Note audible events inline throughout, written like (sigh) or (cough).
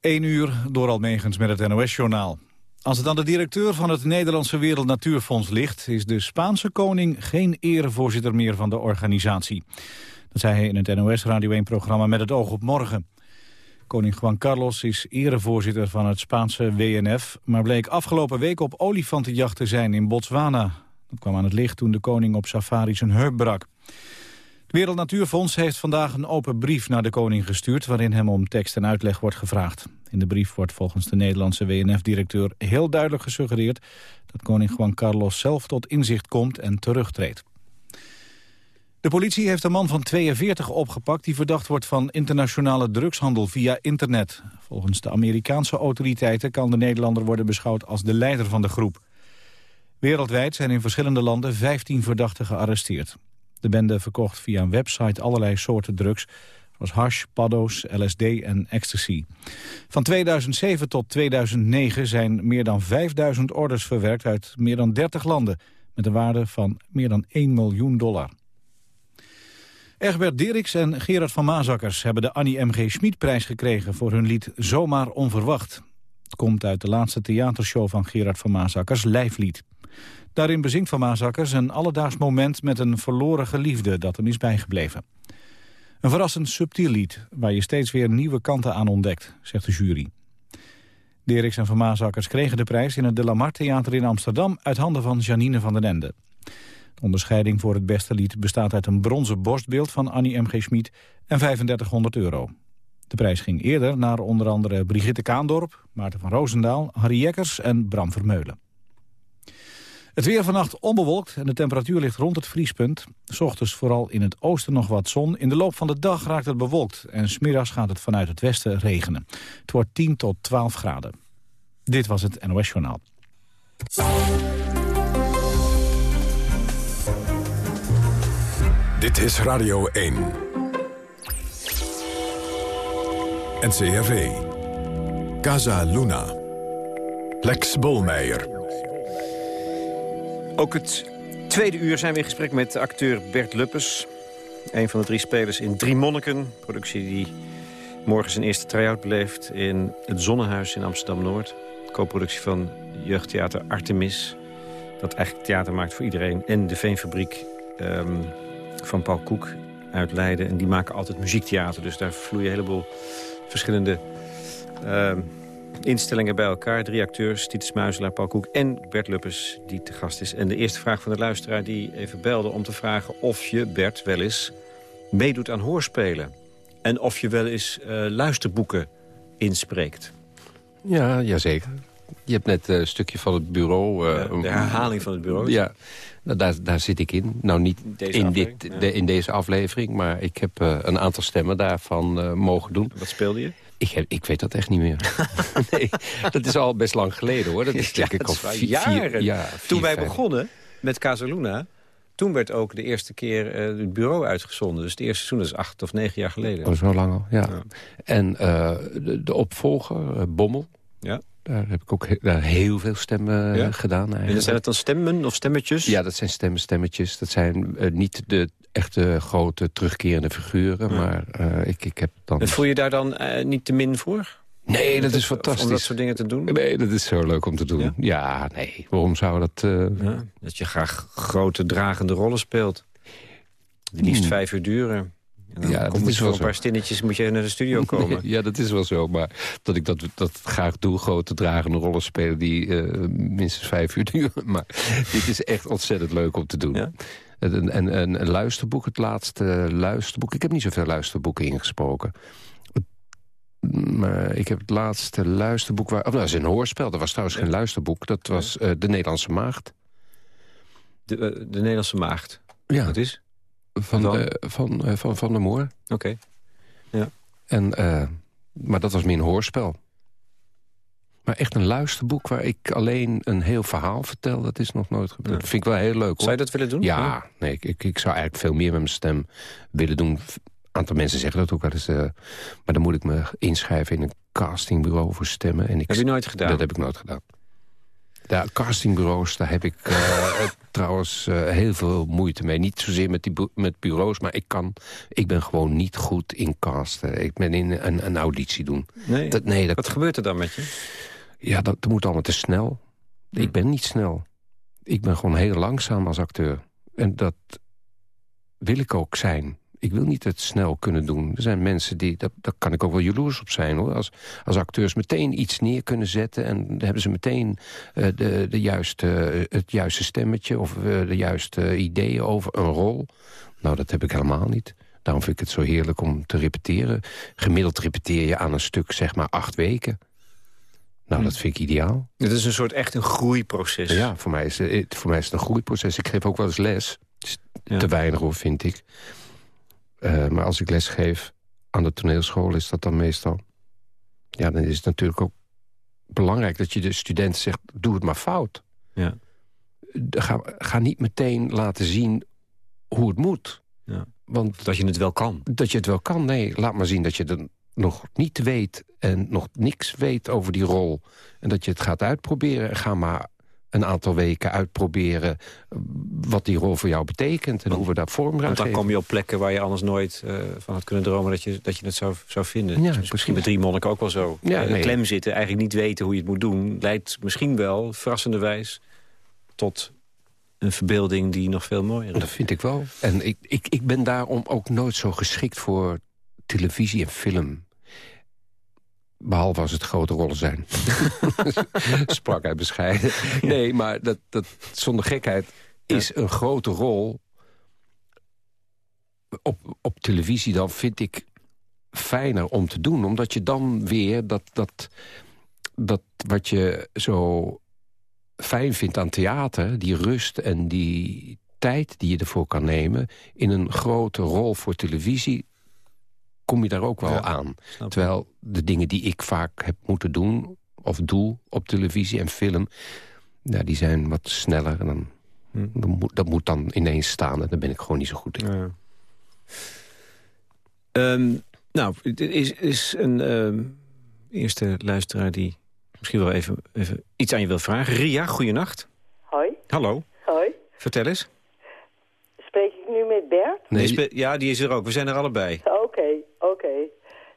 1 uur door Almegens met het NOS-journaal. Als het aan de directeur van het Nederlandse Wereld Natuurfonds ligt... is de Spaanse koning geen erevoorzitter meer van de organisatie. Dat zei hij in het NOS Radio 1-programma Met het oog op morgen. Koning Juan Carlos is erevoorzitter van het Spaanse WNF... maar bleek afgelopen week op olifantenjacht te zijn in Botswana. Dat kwam aan het licht toen de koning op safari zijn heup brak. Het Wereld Natuurfonds heeft vandaag een open brief naar de koning gestuurd... waarin hem om tekst en uitleg wordt gevraagd. In de brief wordt volgens de Nederlandse WNF-directeur heel duidelijk gesuggereerd... dat koning Juan Carlos zelf tot inzicht komt en terugtreedt. De politie heeft een man van 42 opgepakt... die verdacht wordt van internationale drugshandel via internet. Volgens de Amerikaanse autoriteiten kan de Nederlander worden beschouwd als de leider van de groep. Wereldwijd zijn in verschillende landen 15 verdachten gearresteerd. De bende verkocht via een website allerlei soorten drugs... zoals hash, paddo's, LSD en ecstasy. Van 2007 tot 2009 zijn meer dan 5000 orders verwerkt uit meer dan 30 landen... met een waarde van meer dan 1 miljoen dollar. Egbert Diriks en Gerard van Maasakkers hebben de Annie M.G. Schmid-prijs gekregen... voor hun lied Zomaar Onverwacht. Het komt uit de laatste theatershow van Gerard van Maasakkers, Lijflied. Daarin bezinkt Van Maasakkers een alledaags moment met een verloren geliefde dat hem is bijgebleven. Een verrassend subtiel lied, waar je steeds weer nieuwe kanten aan ontdekt, zegt de jury. Deriks en Van Maasakkers kregen de prijs in het De Lamar Theater in Amsterdam uit handen van Janine van den Ende. De onderscheiding voor het beste lied bestaat uit een bronzen borstbeeld van Annie M.G. Schmid en 3500 euro. De prijs ging eerder naar onder andere Brigitte Kaandorp, Maarten van Roosendaal, Harry Jekkers en Bram Vermeulen. Het weer vannacht onbewolkt en de temperatuur ligt rond het vriespunt. S ochtends vooral in het oosten nog wat zon. In de loop van de dag raakt het bewolkt en smiddags gaat het vanuit het westen regenen. Het wordt 10 tot 12 graden. Dit was het NOS Journaal. Dit is Radio 1. NCRV. Casa Luna. Lex Bolmeijer. Ook het tweede uur zijn we in gesprek met acteur Bert Luppes. Een van de drie spelers in Drie Monniken. Productie die morgen zijn eerste try-out beleeft in het Zonnehuis in Amsterdam-Noord. Co-productie van jeugdtheater Artemis. Dat eigenlijk theater maakt voor iedereen. En de Veenfabriek um, van Paul Koek uit Leiden. En die maken altijd muziektheater. Dus daar vloeien een heleboel verschillende... Um, instellingen bij elkaar. Drie acteurs, Titus Muizelaar, Paul Koek en Bert Luppes, die te gast is. En de eerste vraag van de luisteraar die even belde om te vragen... of je, Bert, wel eens meedoet aan hoorspelen. En of je wel eens uh, luisterboeken inspreekt. Ja, jazeker. Je hebt net een stukje van het bureau... Uh, de herhaling van het bureau. Ja, nou, daar, daar zit ik in. Nou, niet deze in, dit, de, in deze aflevering, maar ik heb uh, een aantal stemmen daarvan mogen doen. Wat speelde je? Ik, heb, ik weet dat echt niet meer. (laughs) (laughs) nee, dat is al best lang geleden, hoor. Dat is (laughs) ja, denk ik al vier, jaren. ja, vier, Toen wij begonnen met Casaluna... toen werd ook de eerste keer uh, het bureau uitgezonden. Dus het eerste seizoen is acht of negen jaar geleden. Oh, zo lang al, ja. ja. En uh, de, de, opvolger, uh, Bommel... Ja. Daar heb ik ook daar heel veel stemmen ja? gedaan. Eigenlijk. En zijn het dan stemmen of stemmetjes? Ja, dat zijn stemmen, stemmetjes. Dat zijn niet de echte grote terugkerende figuren. Ja. Maar uh, ik, ik heb dan... En voel je daar dan uh, niet te min voor? Nee, dat is fantastisch. Om dat soort dingen te doen? Nee, dat is zo leuk om te doen. Ja, ja nee, waarom zou dat... Uh... Ja, dat je graag grote dragende rollen speelt. Die liefst hmm. vijf uur duren. En dan ja, dat is wel een paar stinnetjes moet je naar de studio (laughs) komen. Ja, dat is wel zo. Maar dat ik dat, dat graag doe, grote dragende rollen spelen... die uh, minstens vijf uur (laughs) duren. Maar dit is echt ontzettend leuk om te doen. Ja? En, en, en een luisterboek, het laatste luisterboek. Ik heb niet zoveel luisterboeken ingesproken. Maar ik heb het laatste luisterboek... Waar, nou, dat is een hoorspel, dat was trouwens geen luisterboek. Dat was uh, De Nederlandse Maagd. De, uh, de Nederlandse Maagd? Ja. Wat is? Van, uh, van, van, van, van de Moor. Oké. Okay. Ja. En, maar dat was meer een hoorspel. Maar echt een luisterboek waar ik alleen een heel verhaal vertel... dat is nog nooit gebeurd. Ja. Dat vind ik wel heel leuk. Hoor. Zou je dat willen doen? Ja, nee, ik, ik, ik, zou eigenlijk veel meer met mijn stem willen doen. Een aantal mensen zeggen dat ook wel eens. Uh, maar dan moet ik me inschrijven in een castingbureau voor stemmen. En ik, heb je nooit gedaan? Dat heb ik nooit gedaan. Ja, castingbureaus, daar heb ik... (laughs) Uh, trouwens uh, heel veel moeite mee. Niet zozeer met, die bu met bureaus, maar ik, kan, ik ben gewoon niet goed in casten. Ik ben in een, een auditie doen. Nee, dat, nee dat, wat gebeurt er dan met je? Ja, dat, dat moet allemaal te snel. Hm. Ik ben niet snel. Ik ben gewoon heel langzaam als acteur. En dat wil ik ook zijn ik wil niet het snel kunnen doen. Er zijn mensen die, daar, daar kan ik ook wel jaloers op zijn hoor. Als, als acteurs meteen iets neer kunnen zetten... en dan hebben ze meteen uh, de, de juiste, het juiste stemmetje... of uh, de juiste ideeën over een rol. Nou, dat heb ik helemaal niet. Daarom vind ik het zo heerlijk om te repeteren. Gemiddeld repeteer je aan een stuk zeg maar acht weken. Nou, dat vind ik ideaal. Het is een soort echt een groeiproces. Ja, voor mij is, het, voor mij is het een groeiproces. Ik geef ook wel eens les. Te weinig hoor, vind ik. Uh, maar als ik les geef aan de toneelschool is dat dan meestal... Ja, dan is het natuurlijk ook belangrijk dat je de student zegt... doe het maar fout. Ja. Ga, ga niet meteen laten zien hoe het moet. Ja. Want dat je het wel kan. Dat je het wel kan, nee. Laat maar zien dat je er nog niet weet... en nog niks weet over die rol. En dat je het gaat uitproberen. Ga maar een aantal weken uitproberen wat die rol voor jou betekent... en hoe we daar vorm aan Want dan kom je op plekken waar je anders nooit uh, van had kunnen dromen... dat je, dat je het zou, zou vinden. Ja, dus misschien met drie monniken ook wel zo. Ja, uh, Klem zitten, eigenlijk niet weten hoe je het moet doen... leidt misschien wel, verrassenderwijs, tot een verbeelding die nog veel mooier is. Dat vind ik wel. En ik, ik, ik ben daarom ook nooit zo geschikt voor televisie en film. Behalve als het grote rollen zijn. (laughs) (laughs) Sprak hij bescheiden. Nee, maar dat, dat, zonder gekheid is een grote rol... Op, op televisie dan vind ik fijner om te doen. Omdat je dan weer dat, dat, dat wat je zo fijn vindt aan theater... die rust en die tijd die je ervoor kan nemen... in een grote rol voor televisie kom je daar ook wel aan. Terwijl de dingen die ik vaak heb moeten doen of doe op televisie en film... Ja, die zijn wat sneller en dan, hm. dat moet dan ineens staan. En daar ben ik gewoon niet zo goed in. Ja. Um, nou, is, is een ehm, eerste luisteraar die misschien wel even, even iets aan je wil vragen. Ria, goeienacht. Hoi. Hallo. Hoi. Vertel eens. Spreek ik nu met Bert? Nee, ja, die is er ook. We zijn er allebei. Oké.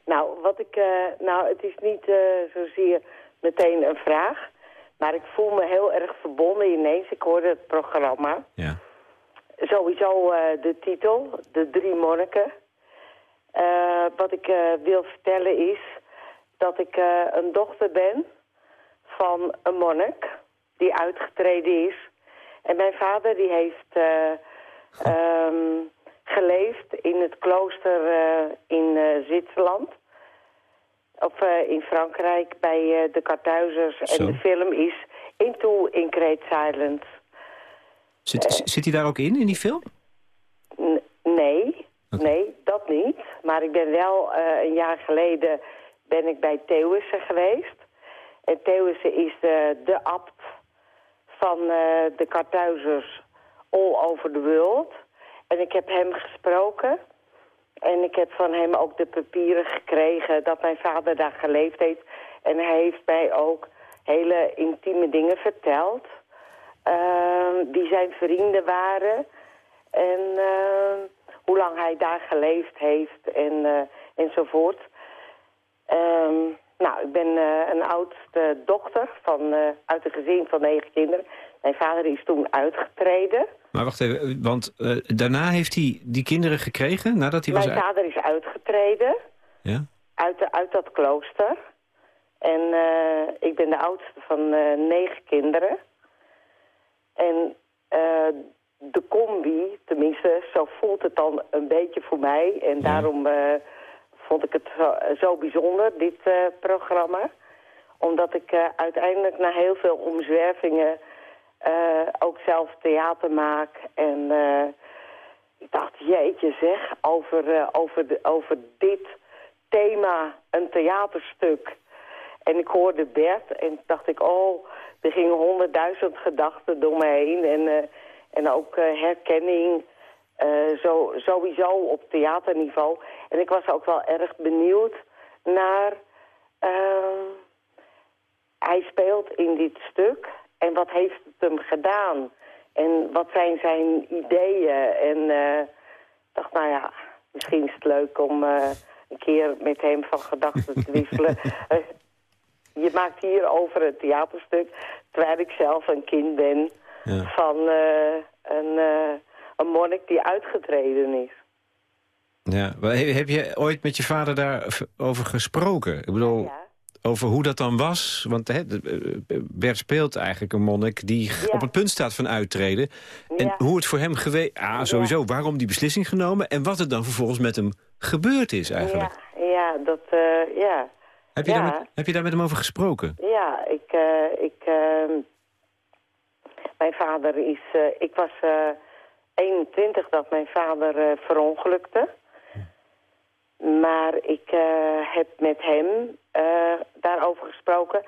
Nou, wat ik, uh, nou, het is niet uh, zozeer meteen een vraag. Maar ik voel me heel erg verbonden ineens. Ik hoorde het programma. Ja. Sowieso uh, de titel, De Drie Monniken. wat ik wil vertellen is dat ik een dochter ben van een monnik die uitgetreden is. En mijn vader die heeft um, geleefd in het klooster uh, in uh, Zwitserland. Of uh, in Frankrijk bij de Kartuizers. En de film is Into in Great Silence. Zit, zit hij daar ook in, in die film? nee, nee, dat niet. Maar ik ben wel een jaar geleden ben ik bij Theeuwissen geweest. En Theeuwissen is de, de abt van de Kartuizers all over the world. En ik heb hem gesproken. En ik heb van hem ook de papieren gekregen dat mijn vader daar geleefd heeft. En hij heeft mij ook hele intieme dingen verteld. Uh, die zijn vrienden waren. En uh, hoe lang hij daar geleefd heeft en, uh, enzovoort. Ehm, nou, ik ben eh, een oudste dochter van, uit een gezin van negen kinderen. Mijn vader is toen uitgetreden. Maar wacht even, want uh, daarna heeft hij die kinderen gekregen? Nadat hij Mijn was vader is uitgetreden. Ja? Uit, de, uit dat klooster. En uh, ik ben de oudste van uh, negen kinderen. En de combi, tenminste, zo voelt het dan een beetje voor mij. En ja. daarom vond ik het zo, zo bijzonder, dit programma. Omdat ik uiteindelijk na heel veel omzwervingen uh, ook zelf theater maak. En uh, ik dacht, jeetje zeg, over, uh, over, over dit thema een theaterstuk. En ik hoorde Bert en dacht ik, oh, er gingen honderdduizend gedachten door me heen. En, en ook herkenning, zo, sowieso op theaterniveau. En ik was ook wel erg benieuwd naar... hij speelt in dit stuk en wat heeft het hem gedaan? En wat zijn zijn ideeën? En ik dacht, nou ja, misschien is het leuk om een keer met hem van gedachten te wisselen. (laughs) je maakt hier over een theaterstuk, terwijl ik zelf een kind ben ja. van een, een monnik die uitgetreden is. Ja, heb je ooit met je vader daarover gesproken? Ik bedoel, over hoe dat dan was? Want hè, Bert speelt eigenlijk een monnik die op het punt staat van uittreden. En hoe het voor hem geweest... Ah, sowieso, waarom die beslissing genomen... en wat er dan vervolgens met hem gebeurd is eigenlijk. Ja, ja dat... Uh, ja. Heb, je Daar met, heb je daar met hem over gesproken? Ja, ik... Uh, ik uh, mijn vader is... ik was 21 dat mijn vader verongelukte. Maar ik uh, heb met hem uh, daarover gesproken.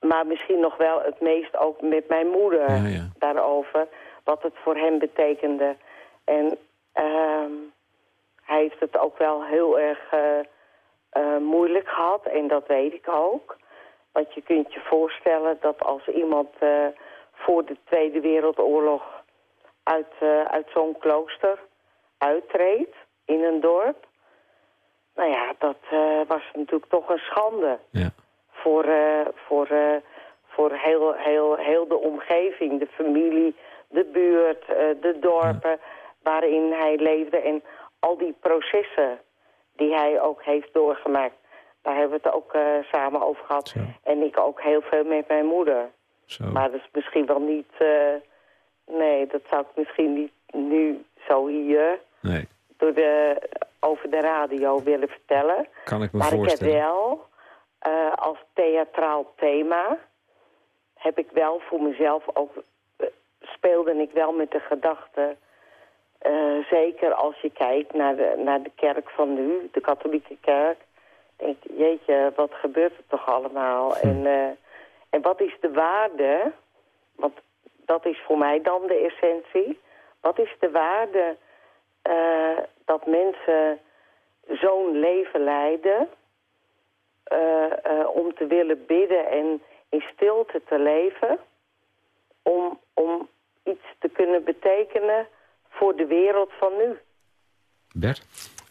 Maar misschien nog wel het meest ook met mijn moeder ja, ja. daarover. Wat het voor hem betekende. En uh, hij heeft het ook wel heel erg uh, moeilijk gehad. En dat weet ik ook. Want je kunt je voorstellen dat als iemand voor de Tweede Wereldoorlog uit, uit zo'n klooster uittreedt in een dorp. Nou ja, dat uh, was natuurlijk toch een schande. Ja. Voor, uh, voor, uh, voor heel, heel, heel de omgeving, de familie, de buurt, de dorpen waarin hij leefde. En al die processen die hij ook heeft doorgemaakt. Daar hebben we het ook samen over gehad. Zo. En ik ook heel veel met mijn moeder. Zo. Maar dat is misschien wel niet... nee, dat zou ik misschien niet nu zo hier... Nee door de, over de radio willen vertellen. Kan ik me maar voorstellen. ik heb wel uh, als theatraal thema... heb ik wel voor mezelf ook... Uh, speelde ik wel met de gedachte... Uh, zeker als je kijkt naar de, naar de kerk van nu, de katholieke kerk... denk je, jeetje, wat gebeurt er toch allemaal? Hm. En, en wat is de waarde... want dat is voor mij dan de essentie... wat is de waarde uh, dat mensen zo'n leven leiden... Uh, uh, om te willen bidden en in stilte te leven... om, om iets te kunnen betekenen voor de wereld van nu. Bert?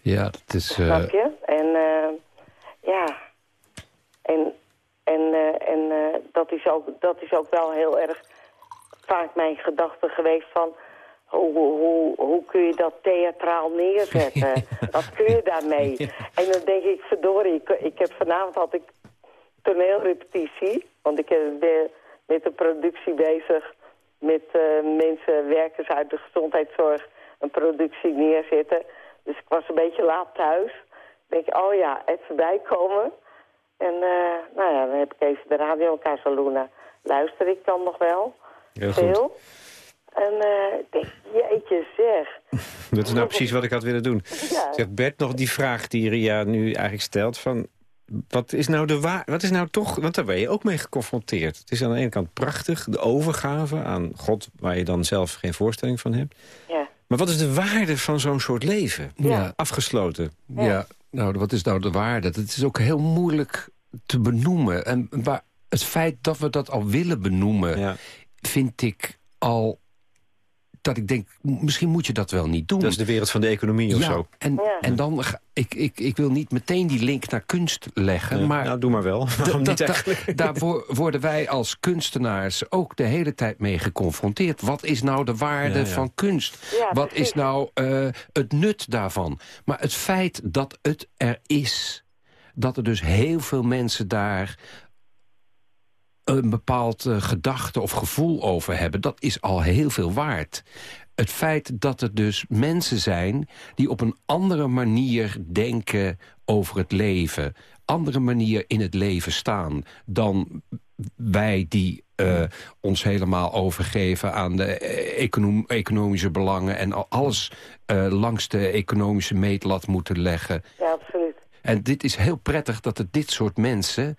Ja, dat is... Snap je? En ja... En, en, en dat, is ook, dat is ook wel heel erg vaak mijn gedachte geweest van hoe, hoe, hoe kun je dat theatraal neerzetten? (laughs) Wat kun je daarmee? En dan denk ik, verdorie, ik, ik heb vanavond had ik toneelrepetitie. Want ik ben met de productie bezig met uh, mensen, werkers uit de gezondheidszorg, een productie neerzetten. Dus ik was een beetje laat thuis. Dan denk ik, oh ja, even bijkomen. En uh, nou ja, dan heb ik even de radio Casaluna. Luister ik dan nog wel? Heel veel. Goed. En uh, ik denk, jeetje zeg. (laughs) Dat is nou precies wat ik had willen doen. Ja. Zegt Bert nog die vraag die Ria nu eigenlijk stelt... van wat is nou de waar, wat is nou toch, want daar ben je ook mee geconfronteerd. Het is aan de ene kant prachtig, de overgave aan God... waar je dan zelf geen voorstelling van hebt. Ja. Maar wat is de waarde van zo'n soort leven? Ja. Afgesloten. Ja. ja. nou, wat is nou de waarde? Het is ook heel moeilijk te benoemen. En waar, het feit dat we dat al willen benoemen... vind ik al dat ik denk, misschien moet je dat wel niet doen. Dat is de wereld van de economie of zo. En, en dan, ik, ik, ik wil niet meteen die link naar kunst leggen. maar nou, doe maar wel. (laughs) niet eigenlijk? (laughs) daarvoor worden wij als kunstenaars ook de hele tijd mee geconfronteerd. Wat is nou de waarde van kunst? Wat is nou uh, het nut daarvan? Maar het feit dat het er is... dat er dus heel veel mensen daar een bepaald uh, gedachte of gevoel over hebben... dat is al heel veel waard. Het feit dat er dus mensen zijn die op een andere manier denken over het leven... andere manier in het leven staan dan wij die uh, ons helemaal overgeven aan de econom economische belangen... en alles uh, langs de economische meetlat moeten leggen. Ja, absoluut. En dit is heel prettig dat er dit soort mensen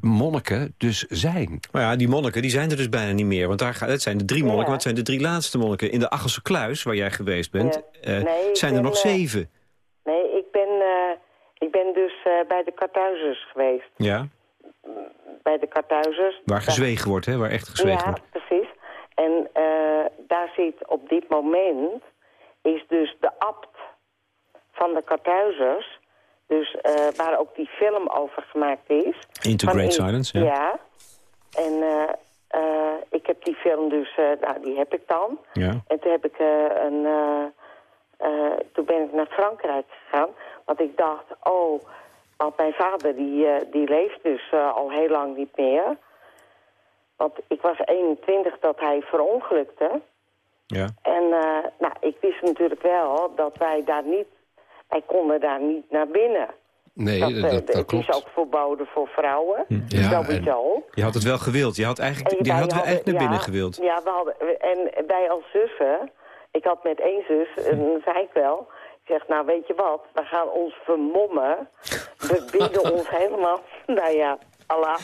monniken dus zijn. Maar ja, die monniken die zijn er dus bijna niet meer. Want daar, het zijn de drie monniken, ja. maar het zijn de drie laatste monniken. In de Achelse Kluis, waar jij geweest bent, uh, nee, zijn er nog uh, zeven. Nee, ik ben, uh, ik ben dus bij de Kartuizers geweest. Ja? Bij de Kartuizers. Waar gezwegen wordt, hè? Waar echt gezwegen ja, wordt. Ja, precies. En op dit moment is dus de abt van de Kartuizers... dus eh, waar ook die film over gemaakt is... Into Great in- Silence, ja. Ja. En eh, eh, ik heb die film dus... nou, die heb ik dan. Ja. En toen heb ik een... toen ben ik naar Frankrijk gegaan. Want ik dacht, oh... Want mijn vader, die, die leeft dus al heel lang niet meer. Want ik was 21 dat hij verongelukte. Ja. En nou, ik wist natuurlijk wel dat wij daar niet... Wij konden daar niet naar binnen. Nee, dat, dat, eh, dat, het klopt. is ook verboden voor vrouwen. Ja, Sowieso. Je had het wel gewild. Je had eigenlijk, En die wij had wel hadden- echt naar ja, binnen gewild. Ja, we hadden, en wij als zussen, ik had met één zus, en dan zei ik wel, ik zeg, nou weet je wat, we gaan ons vermommen, we (laughs) bieden ons helemaal, (laughs) nou ja, Allah,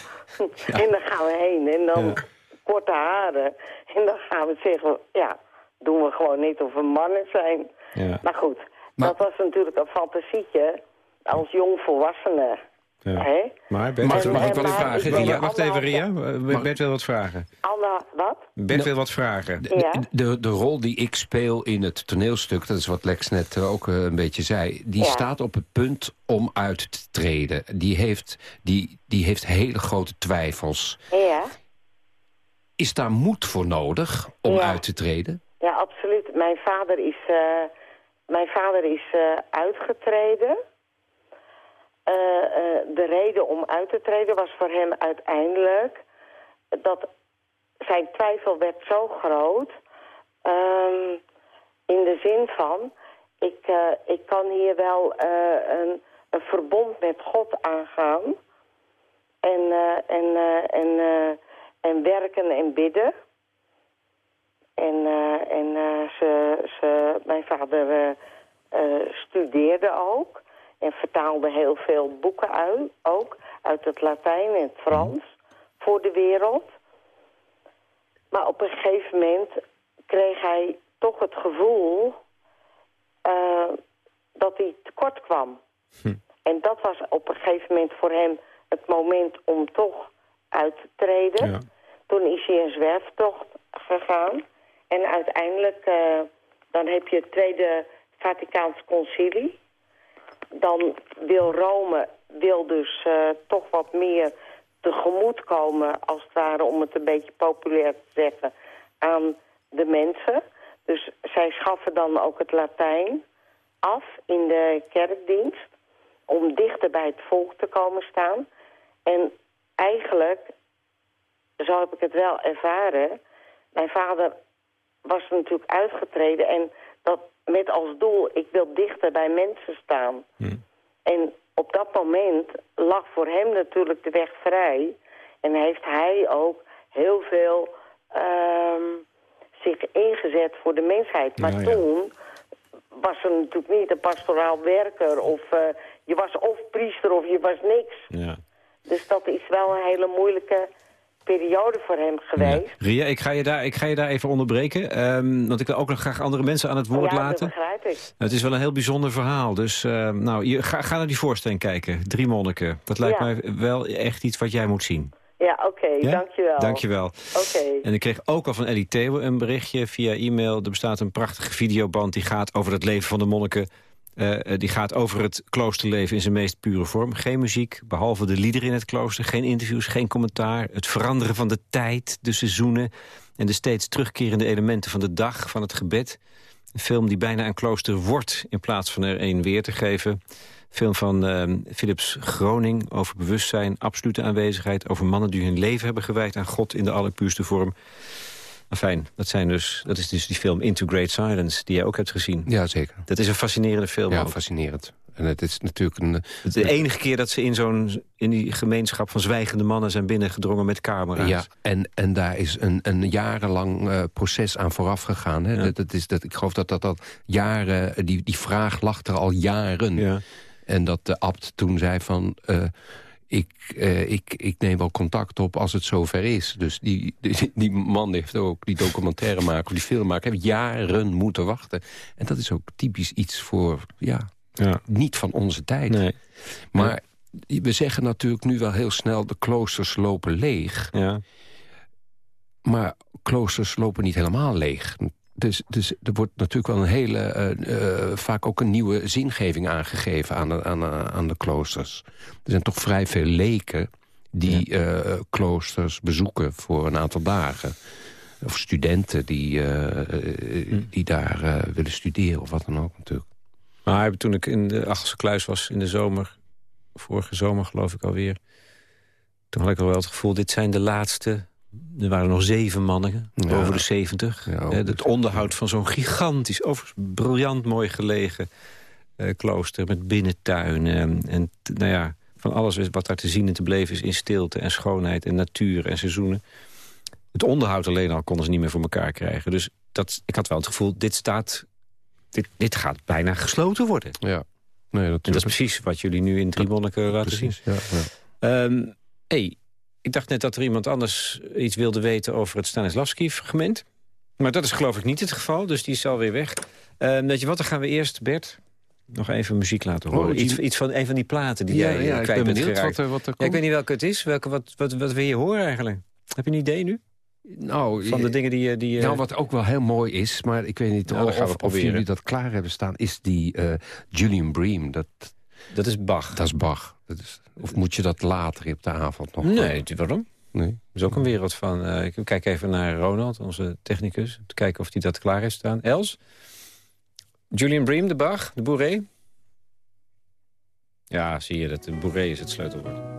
en dan gaan we heen, en dan korte haren, en dan gaan we zeggen, ja, doen we gewoon niet of we mannen zijn. Ja. Maar goed, Maar- dat was natuurlijk een fantasietje als jong volwassene. Ja. Hè? Maar Bert, Mag- ik en wel een maar vraag? ik Ria, ben Ria, wacht even, Ria. Bert wil wat vragen. Anna, wat? Bert wil wat vragen. Ja. De, de, de rol die ik speel in het toneelstuk, dat is wat Lex net eh, ook eh, een beetje zei... die Ja. staat op het punt om uit te treden. Die heeft, die, die heeft hele grote twijfels. Ja. Is daar moed voor nodig om Ja. uit te treden? Ja, absoluut. Mijn vader is, eh, mijn vader is eh, uitgetreden. Eh, eh, de reden om uit te treden was voor hem uiteindelijk... dat zijn twijfel werd zo groot... ehm, in de zin van... ik, ik kan hier wel een, een verbond met God aangaan... en, en, en, en werken en bidden... En, en vader eh, eh, studeerde ook en vertaalde heel veel boeken uit, ook uit het Latijn en het Frans voor de wereld. Maar op een gegeven moment kreeg hij toch het gevoel eh, dat hij tekort kwam. En dat was op een gegeven moment voor hem het moment om toch uit te treden. Ja. Toen is hij een zwerftocht gegaan. En uiteindelijk, dan heb je het Tweede Vaticaans Concilie. Dan wil Rome wil dus eh, toch wat meer tegemoetkomen, als het ware, om het een beetje populair te zeggen, aan de mensen. Dus zij schaffen dan ook het Latijn af in de kerkdienst, om dichter bij het volk te komen staan. En eigenlijk, zo heb ik het wel ervaren, mijn vader was natuurlijk uitgetreden en dat met als doel, ik wil dichter bij mensen staan. En op dat moment lag voor hem natuurlijk de weg vrij. En heeft hij ook heel veel ehm, zich ingezet voor de mensheid. Maar ja. toen was er natuurlijk niet een pastoraal werker of eh, je was of priester of je was niks. Ja. Dus dat is wel een hele moeilijke periode voor hem geweest. Ria, ik ga, je daar, ik ga je daar even onderbreken. ehm, want ik wil ook nog graag andere mensen aan het woord ja, laten. dat begrijp ik. Nou, het is wel een heel bijzonder verhaal. Dus ehm, nou, je, ga, ga naar die voorstelling kijken. Drie monniken. Dat lijkt Ja. mij wel echt iets wat jij moet zien. Ja, oké, Ja? dankjewel. Dankjewel. Oké. En ik kreeg ook al van Ellie Theeuwen een berichtje via e-mail. Er bestaat een prachtige videoband die gaat over het leven van de monniken. Eh, eh, die gaat over het kloosterleven in zijn meest pure vorm. Geen muziek, behalve de liederen in het klooster. Geen interviews, geen commentaar. Het veranderen van de tijd, de seizoenen... en de steeds terugkerende elementen van de dag, van het gebed. Een film die bijna een klooster wordt... in plaats van er een weer te geven. Film van ehm, Philips Groning over bewustzijn, absolute aanwezigheid... over mannen die hun leven hebben gewijd aan God in de allerpuurste vorm. Fijn, dat, zijn dus, dat is dus die film Into Great Silence, die jij ook hebt gezien. Ja, zeker. Dat is een fascinerende film. Ja, ook. fascinerend. En het is natuurlijk een... Het is de enige keer dat ze in, zo'n, in die gemeenschap van zwijgende mannen zijn binnengedrongen met camera's. Ja, en, en daar is een, een jarenlang eh, proces aan vooraf gegaan. Hè? Ja. Dat, dat is, dat, ik geloof dat dat al jaren... Die, die vraag lag er al jaren. Ja. En dat de abt toen zei van... eh, ik, eh, ik, ik neem wel contact op als het zover is. Dus die, die, die man heeft ook, die documentairemaker, die filmmaker... heeft jaren moeten wachten. En dat is ook typisch iets voor, ja, Ja. niet van onze tijd. Nee. Maar we zeggen natuurlijk nu wel heel snel... de kloosters lopen leeg. Ja. Maar kloosters lopen niet helemaal leeg. Dus, dus er wordt natuurlijk wel een hele, eh, eh, vaak ook een nieuwe zingeving aangegeven aan de, aan, aan de kloosters. Er zijn toch vrij veel leken die eh, kloosters bezoeken voor een aantal dagen. Of studenten die, hm. die daar willen studeren of wat dan ook natuurlijk. Maar toen ik in de Achelse Kluis was in de zomer... vorige zomer geloof ik alweer... toen had ik al wel het gevoel, dit zijn de laatste er waren nog zeven mannen, over de zeventig. het onderhoud van zo'n gigantisch, overigens briljant mooi gelegen uh, klooster... met binnentuinen en, en nou ja, van alles wat daar te zien en te beleven is... in stilte en schoonheid en natuur en seizoenen. Het onderhoud alleen al konden ze niet meer voor elkaar krijgen. Dus dat, ik had wel het gevoel, dit staat... Dit, dit gaat bijna gesloten worden. Ja. Nee, dat, en dat is precies wat jullie nu in Drie Monniken laten precies, zien. Ja, ja. Um, hey, ik dacht net dat er iemand anders iets wilde weten over het Stanislavski-fragment. Maar dat is geloof ik niet het geval, dus die is alweer weg. Uh, weet je wat, dan gaan we eerst, Bert, nog even muziek laten horen. Oh, iets, iets, van een van die platen die jij ja, kwijt bent geraakt. Wat, wat er ja, ik weet niet welke het is. Welke, wat, wat, wat wil je horen eigenlijk? Heb je een idee nu? Nou, van de dingen die... die nou, wat ook wel heel mooi is, maar ik weet niet nou, of, of, jullie dat klaar hebben staan... is die uh, Julian Bream. Dat, dat is Bach. Dat is Bach. Dat is, of moet je dat later op de avond nog? Nee, waarom? Nee. Er is ook een wereld van... Uh, ik kijk even naar Ronald, onze technicus. Om te kijken of hij dat klaar heeft staan. Els? Julian Bream, de Bach, de Bourré? Ja, zie je, dat de Bourré is het sleutelwoord.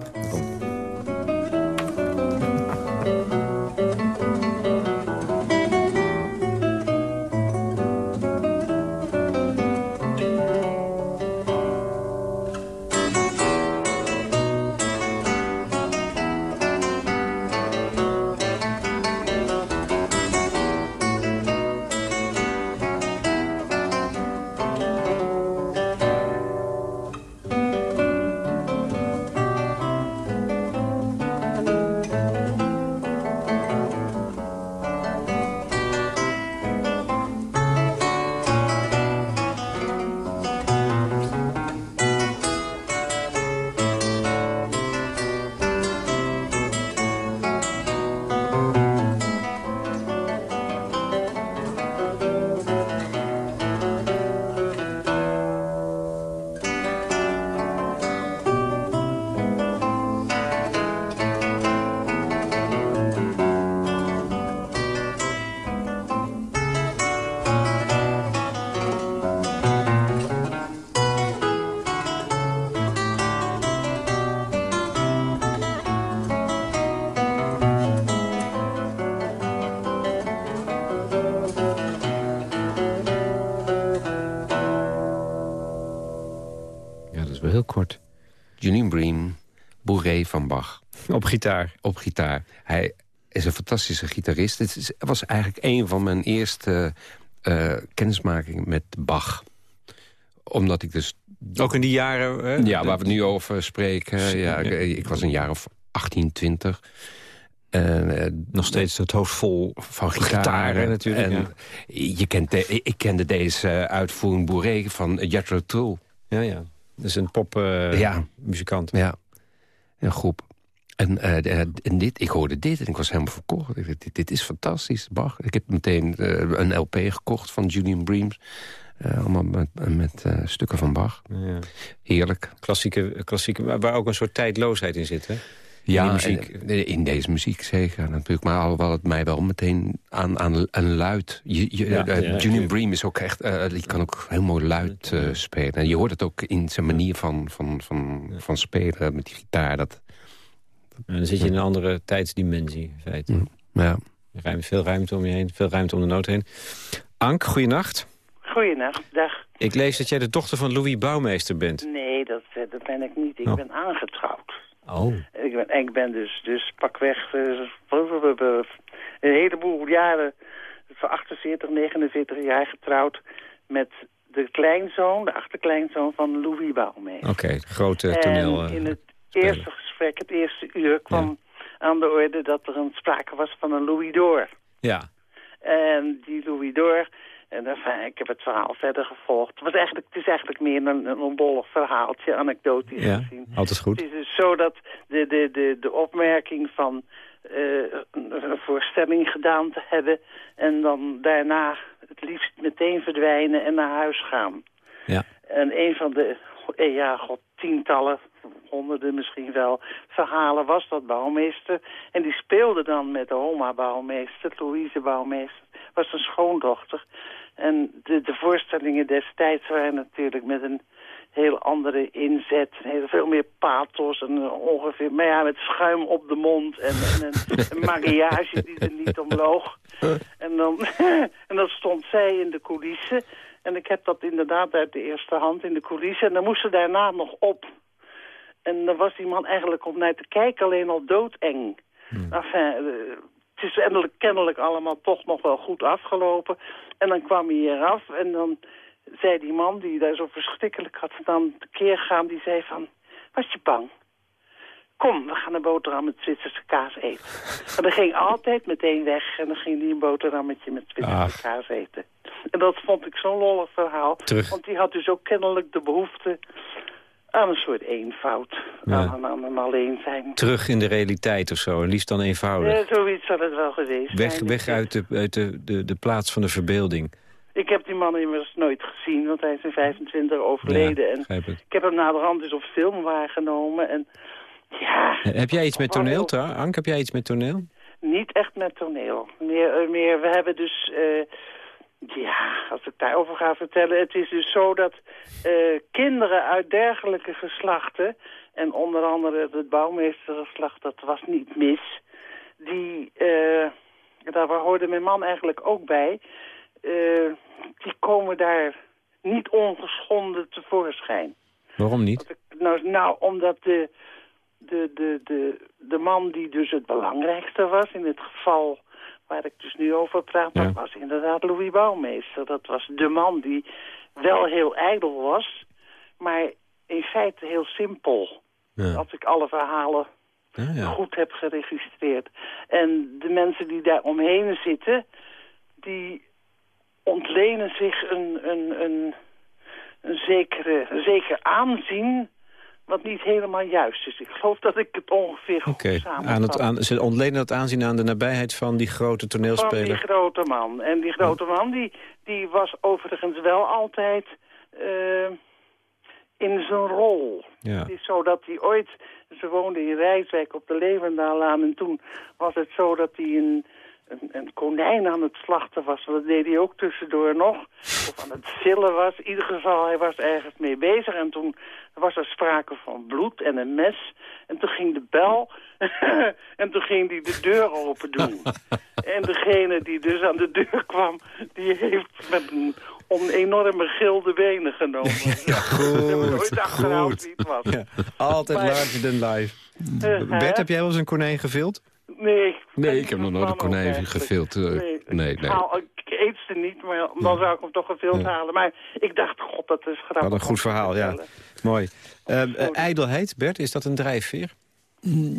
Van Bach. Op gitaar? Op gitaar. Hij is een fantastische gitarist. Het was eigenlijk een van mijn eerste uh, kennismakingen met Bach. Omdat ik dus... Ook in die jaren... Hè? Ja, waar we nu over spreken. Ja, ik, was een jaar of 18, 20... Uh, Nog steeds het hoofd vol van gitaren, natuurlijk. En je kent ik kende deze uitvoering Bourré van Jethro Tull. Ja, ja. Dat is een popmuzikant. Uh, ja. ja een groep. En, uh, en, dit, ik hoorde dit en ik was helemaal verkocht. Dit, dit, is fantastisch, Bach. Ik heb meteen uh, een LP gekocht van Julian Breams. Allemaal met, met stukken van Bach. Ja. Heerlijk. Klassieke, klassieke, waar ook een soort tijdloosheid in zit, hè? Ja, in, muziek. in deze muziek zeker natuurlijk. Maar alhoewel het mij wel meteen aan, aan een luid... Je, je, ja, Julian Bream is ook echt... die kan ook heel mooi luid spelen. En je hoort het ook in zijn manier van, van, van, van spelen met die gitaar. Dat, en dan zit je in een andere tijdsdimensie, in feite. Mm, ja. Ruim, veel ruimte om je heen, veel ruimte om de nood heen. Ank, goeienacht. Goeienacht, dag. Ik lees dat jij de dochter van Louis Bouwmeester bent. Nee, dat, eh, dat ben ik niet. Ik oh. ben aangetrouwd. Oh. Ik ben, ik ben dus, dus pakweg uh, een heleboel jaren, voor 48, 49 jaar getrouwd met de kleinzoon, de achterkleinzoon van Louis Bouwmeester. Oké, grote toneel. En in het eerste gesprek, het eerste uur, kwam aan de orde dat er een sprake was van een Louis d'Or. Ja. En die Louis d'Or, en enfin, ik heb het verhaal verder gevolgd. Het, was eigenlijk, het is eigenlijk meer een, een onbollig verhaaltje, anekdotisch ja, gezien. altijd goed. Het is dus zo dat de, de, de, de opmerking van, een, een voorstelling gedaan te hebben... en dan daarna het liefst meteen verdwijnen en naar huis gaan. Ja. En een van de, eh, ja, god, tientallen, honderden misschien wel, verhalen was dat bouwmeester. En die speelde dan met de oma-bouwmeester, Louise Bouwmeester. Was een schoondochter. En de, de voorstellingen destijds waren natuurlijk met een heel andere inzet. Heel veel meer pathos en eh, ongeveer, maar ja, met schuim op de mond en, en een, een (laughs) maquillage die er niet omloog. En dan, (laughs) en dan stond zij in de coulissen. En ik heb dat inderdaad uit de eerste hand in de coulissen. En dan moest ze daarna nog op. En dan was die man eigenlijk om naar te kijken alleen al doodeng. Enfin, eh, is kennelijk, kennelijk allemaal toch nog wel goed afgelopen. En dan kwam hij eraf en dan zei die man die daar zo verschrikkelijk had staan tekeer gaan, die zei van, was je bang? Kom, we gaan een boterham met Zwitserse kaas eten. (laughs) En dan ging altijd meteen weg en dan ging hij een boterhammetje met Zwitserse Ach. kaas eten. En dat vond ik zo'n lollig verhaal. Terug. Want die had dus ook kennelijk de behoefte aan een soort eenvoud. Ja. Aan, aan een alleen zijn. Terug in de realiteit of zo, en liefst dan eenvoudig. Ja, zoiets zal het wel geweest weg zijn. weg uit, de, uit de, de, de plaats van de verbeelding. Ik heb die man immers nooit gezien, want hij is in 25 overleden. Ja, en ik heb hem naderhand dus op film waargenomen. En ja, Heb jij iets met toneel, trouw? Ank, heb jij iets met toneel? niet echt met toneel. Meer, eh, meer we hebben dus... eh, ja, als ik daarover ga vertellen... Het is dus zo dat eh, kinderen uit dergelijke geslachten... en onder andere het bouwmeestergeslacht, dat was niet mis... die, eh, daar hoorde mijn man eigenlijk ook bij... eh, die komen daar niet ongeschonden tevoorschijn. Waarom niet? Nou, nou omdat de, de, de, de, de man die dus het belangrijkste was... in het geval waar ik dus nu over praat... Ja. dat was inderdaad Louis Bouwmeester. Dat was de man die wel heel ijdel was... maar in feite heel simpel. Ja. Als ik alle verhalen Ja, ja. goed heb geregistreerd. En de mensen die daar omheen zitten... die ontlenen zich een, een, een, een, zekere, een zeker aanzien... wat niet helemaal juist is. Ik geloof dat ik het ongeveer goed Oké, samenvat. aan het, aan, ze ontlenen dat aanzien aan de nabijheid van die grote Van die toneelspeler. grote man. En die grote man die, die was overigens wel altijd eh, in zijn rol. Ja. Het is zo dat hij ooit... Ze woonde in Rijswijk op de Levendaalaan. En toen was het zo dat hij een, een, een konijn aan het slachten was. Dat deed hij ook tussendoor nog. Of aan het villen was. In ieder geval, hij was ergens mee bezig. En toen was er sprake van bloed en een mes. En toen ging de bel. (laughs) en toen ging hij de deur open doen. en degene die dus aan de deur kwam... die heeft met een om enorme gilde benen genomen. (laughs) Ja, goed, nooit achterhaald goed. wie het was. Ja, altijd Maar- larger than life. Eh, Bert, heb jij wel eens een konijn gevild? Nee. Nee, ik heb nog nooit een konijn gevild. eh, Nee, nee, ik, nee. haal- ik eet ze niet, maar dan zou ik hem toch gevild Ja. halen. Maar ik dacht, god, dat is grappig. Wat een goed verhaal, ja. Mooi. Eh, eh, ijdelheid, Bert, is dat een drijfveer?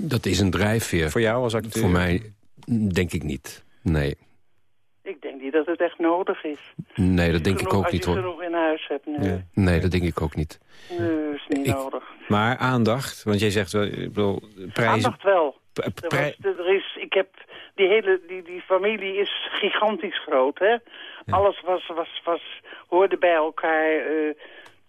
Dat is een drijfveer. Voor jou als acteur? Voor mij mm, denk ik niet. Nee. Ik denk niet dat het echt nodig is. Nee, dat denk ik ook niet Als je genoeg in huis hebt, nee. Ja. Nee, dat denk ik ook niet. Nee, is niet Ik- nodig. Maar aandacht, want jij zegt wel, ik bedoel, prijzen... Aandacht wel. Er was, er is, ik heb, die hele die, die familie is gigantisch groot, hè. Alles was, was, was, hoorde bij elkaar. eh,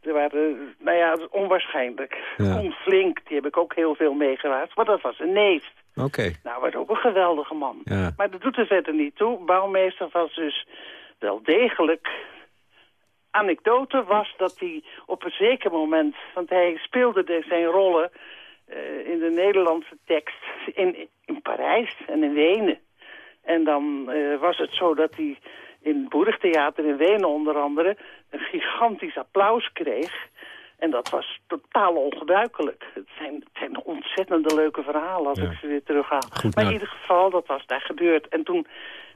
er waren, nou ja, het is onwaarschijnlijk. Ja. Koen Flink, die heb ik ook heel veel meegemaakt. Maar dat was een neef. Oké, Nou, was ook een geweldige man. ja. Maar dat doet er verder niet toe. Bouwmeester was dus wel degelijk... Anekdote was dat hij op een zeker moment... want hij speelde de, zijn rollen eh, in de Nederlandse tekst (laughs) in, in Parijs en in Wenen. En dan eh, was het zo dat hij in het Boerigtheater in Wenen onder andere... een gigantisch applaus kreeg... En dat was totaal ongebruikelijk. Het zijn, het zijn ontzettende leuke verhalen als Ja. ik ze weer terughaal. Goed, maar nou- in ieder geval, dat was daar gebeurd. En toen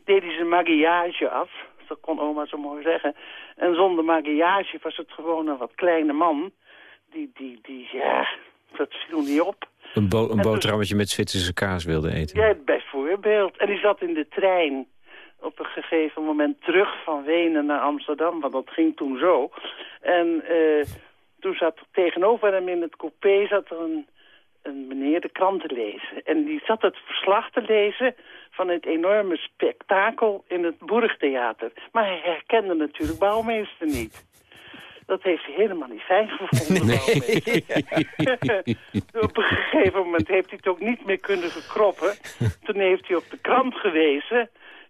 deed hij zijn maquillage af. Dat kon oma zo mooi zeggen. En zonder maquillage was het gewoon een wat kleine man. Die, die, die, ja, dat viel niet op. Een, bo een dus- boterhammetje met Zwitserse kaas wilde eten. Ja, bijvoorbeeld. En die zat in de trein op een gegeven moment terug van Wenen naar Amsterdam. Want dat ging toen zo. En eh, toen zat er tegenover hem in het coupé zat er een, een meneer de krant te lezen. En die zat het verslag te lezen van het enorme spektakel in het Burgtheater. Maar hij herkende natuurlijk Bouwmeester niet. Dat heeft hij helemaal niet fijn gevonden. Nee. (laughs) op een gegeven moment heeft hij het ook niet meer kunnen verkroppen. Toen heeft hij op de krant gewezen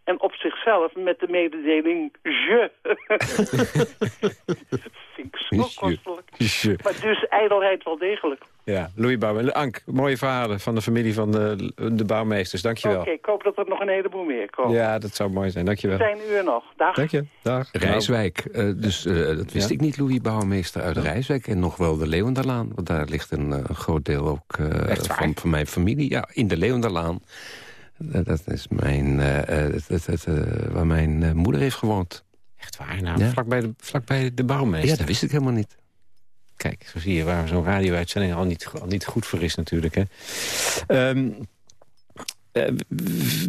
en op zichzelf met de mededeling je. dat (laughs) vind ik zo kostelijk. Maar dus ijdelheid wel degelijk. Ja, Louis Bouwmeester. Ank, mooie verhalen van de familie van de, de bouwmeesters. Dankjewel. Oké, ik hoop dat er nog een heleboel meer komen. Ja, dat zou mooi zijn. Dankjewel. Zijn uur nog. Dag. Dank je. Dag. Rijswijk. Uh, dus uh, dat wist ja? ik niet, Louis Bouwmeester uit ja. Rijswijk. En nog wel de Leeuwenderlaan. Want daar ligt een uh, groot deel ook van, van mijn familie. Ja, in de Leeuwenderlaan. Dat is mijn, het, het, het, waar mijn moeder heeft gewoond. Echt waar? Nou, ja. vlakbij, de, vlakbij de bouwmeester. Ja, dat wist ik helemaal niet. Kijk, zo zie je waar zo'n radio-uitzending al niet, al niet goed voor is natuurlijk. Hè. Um, uh,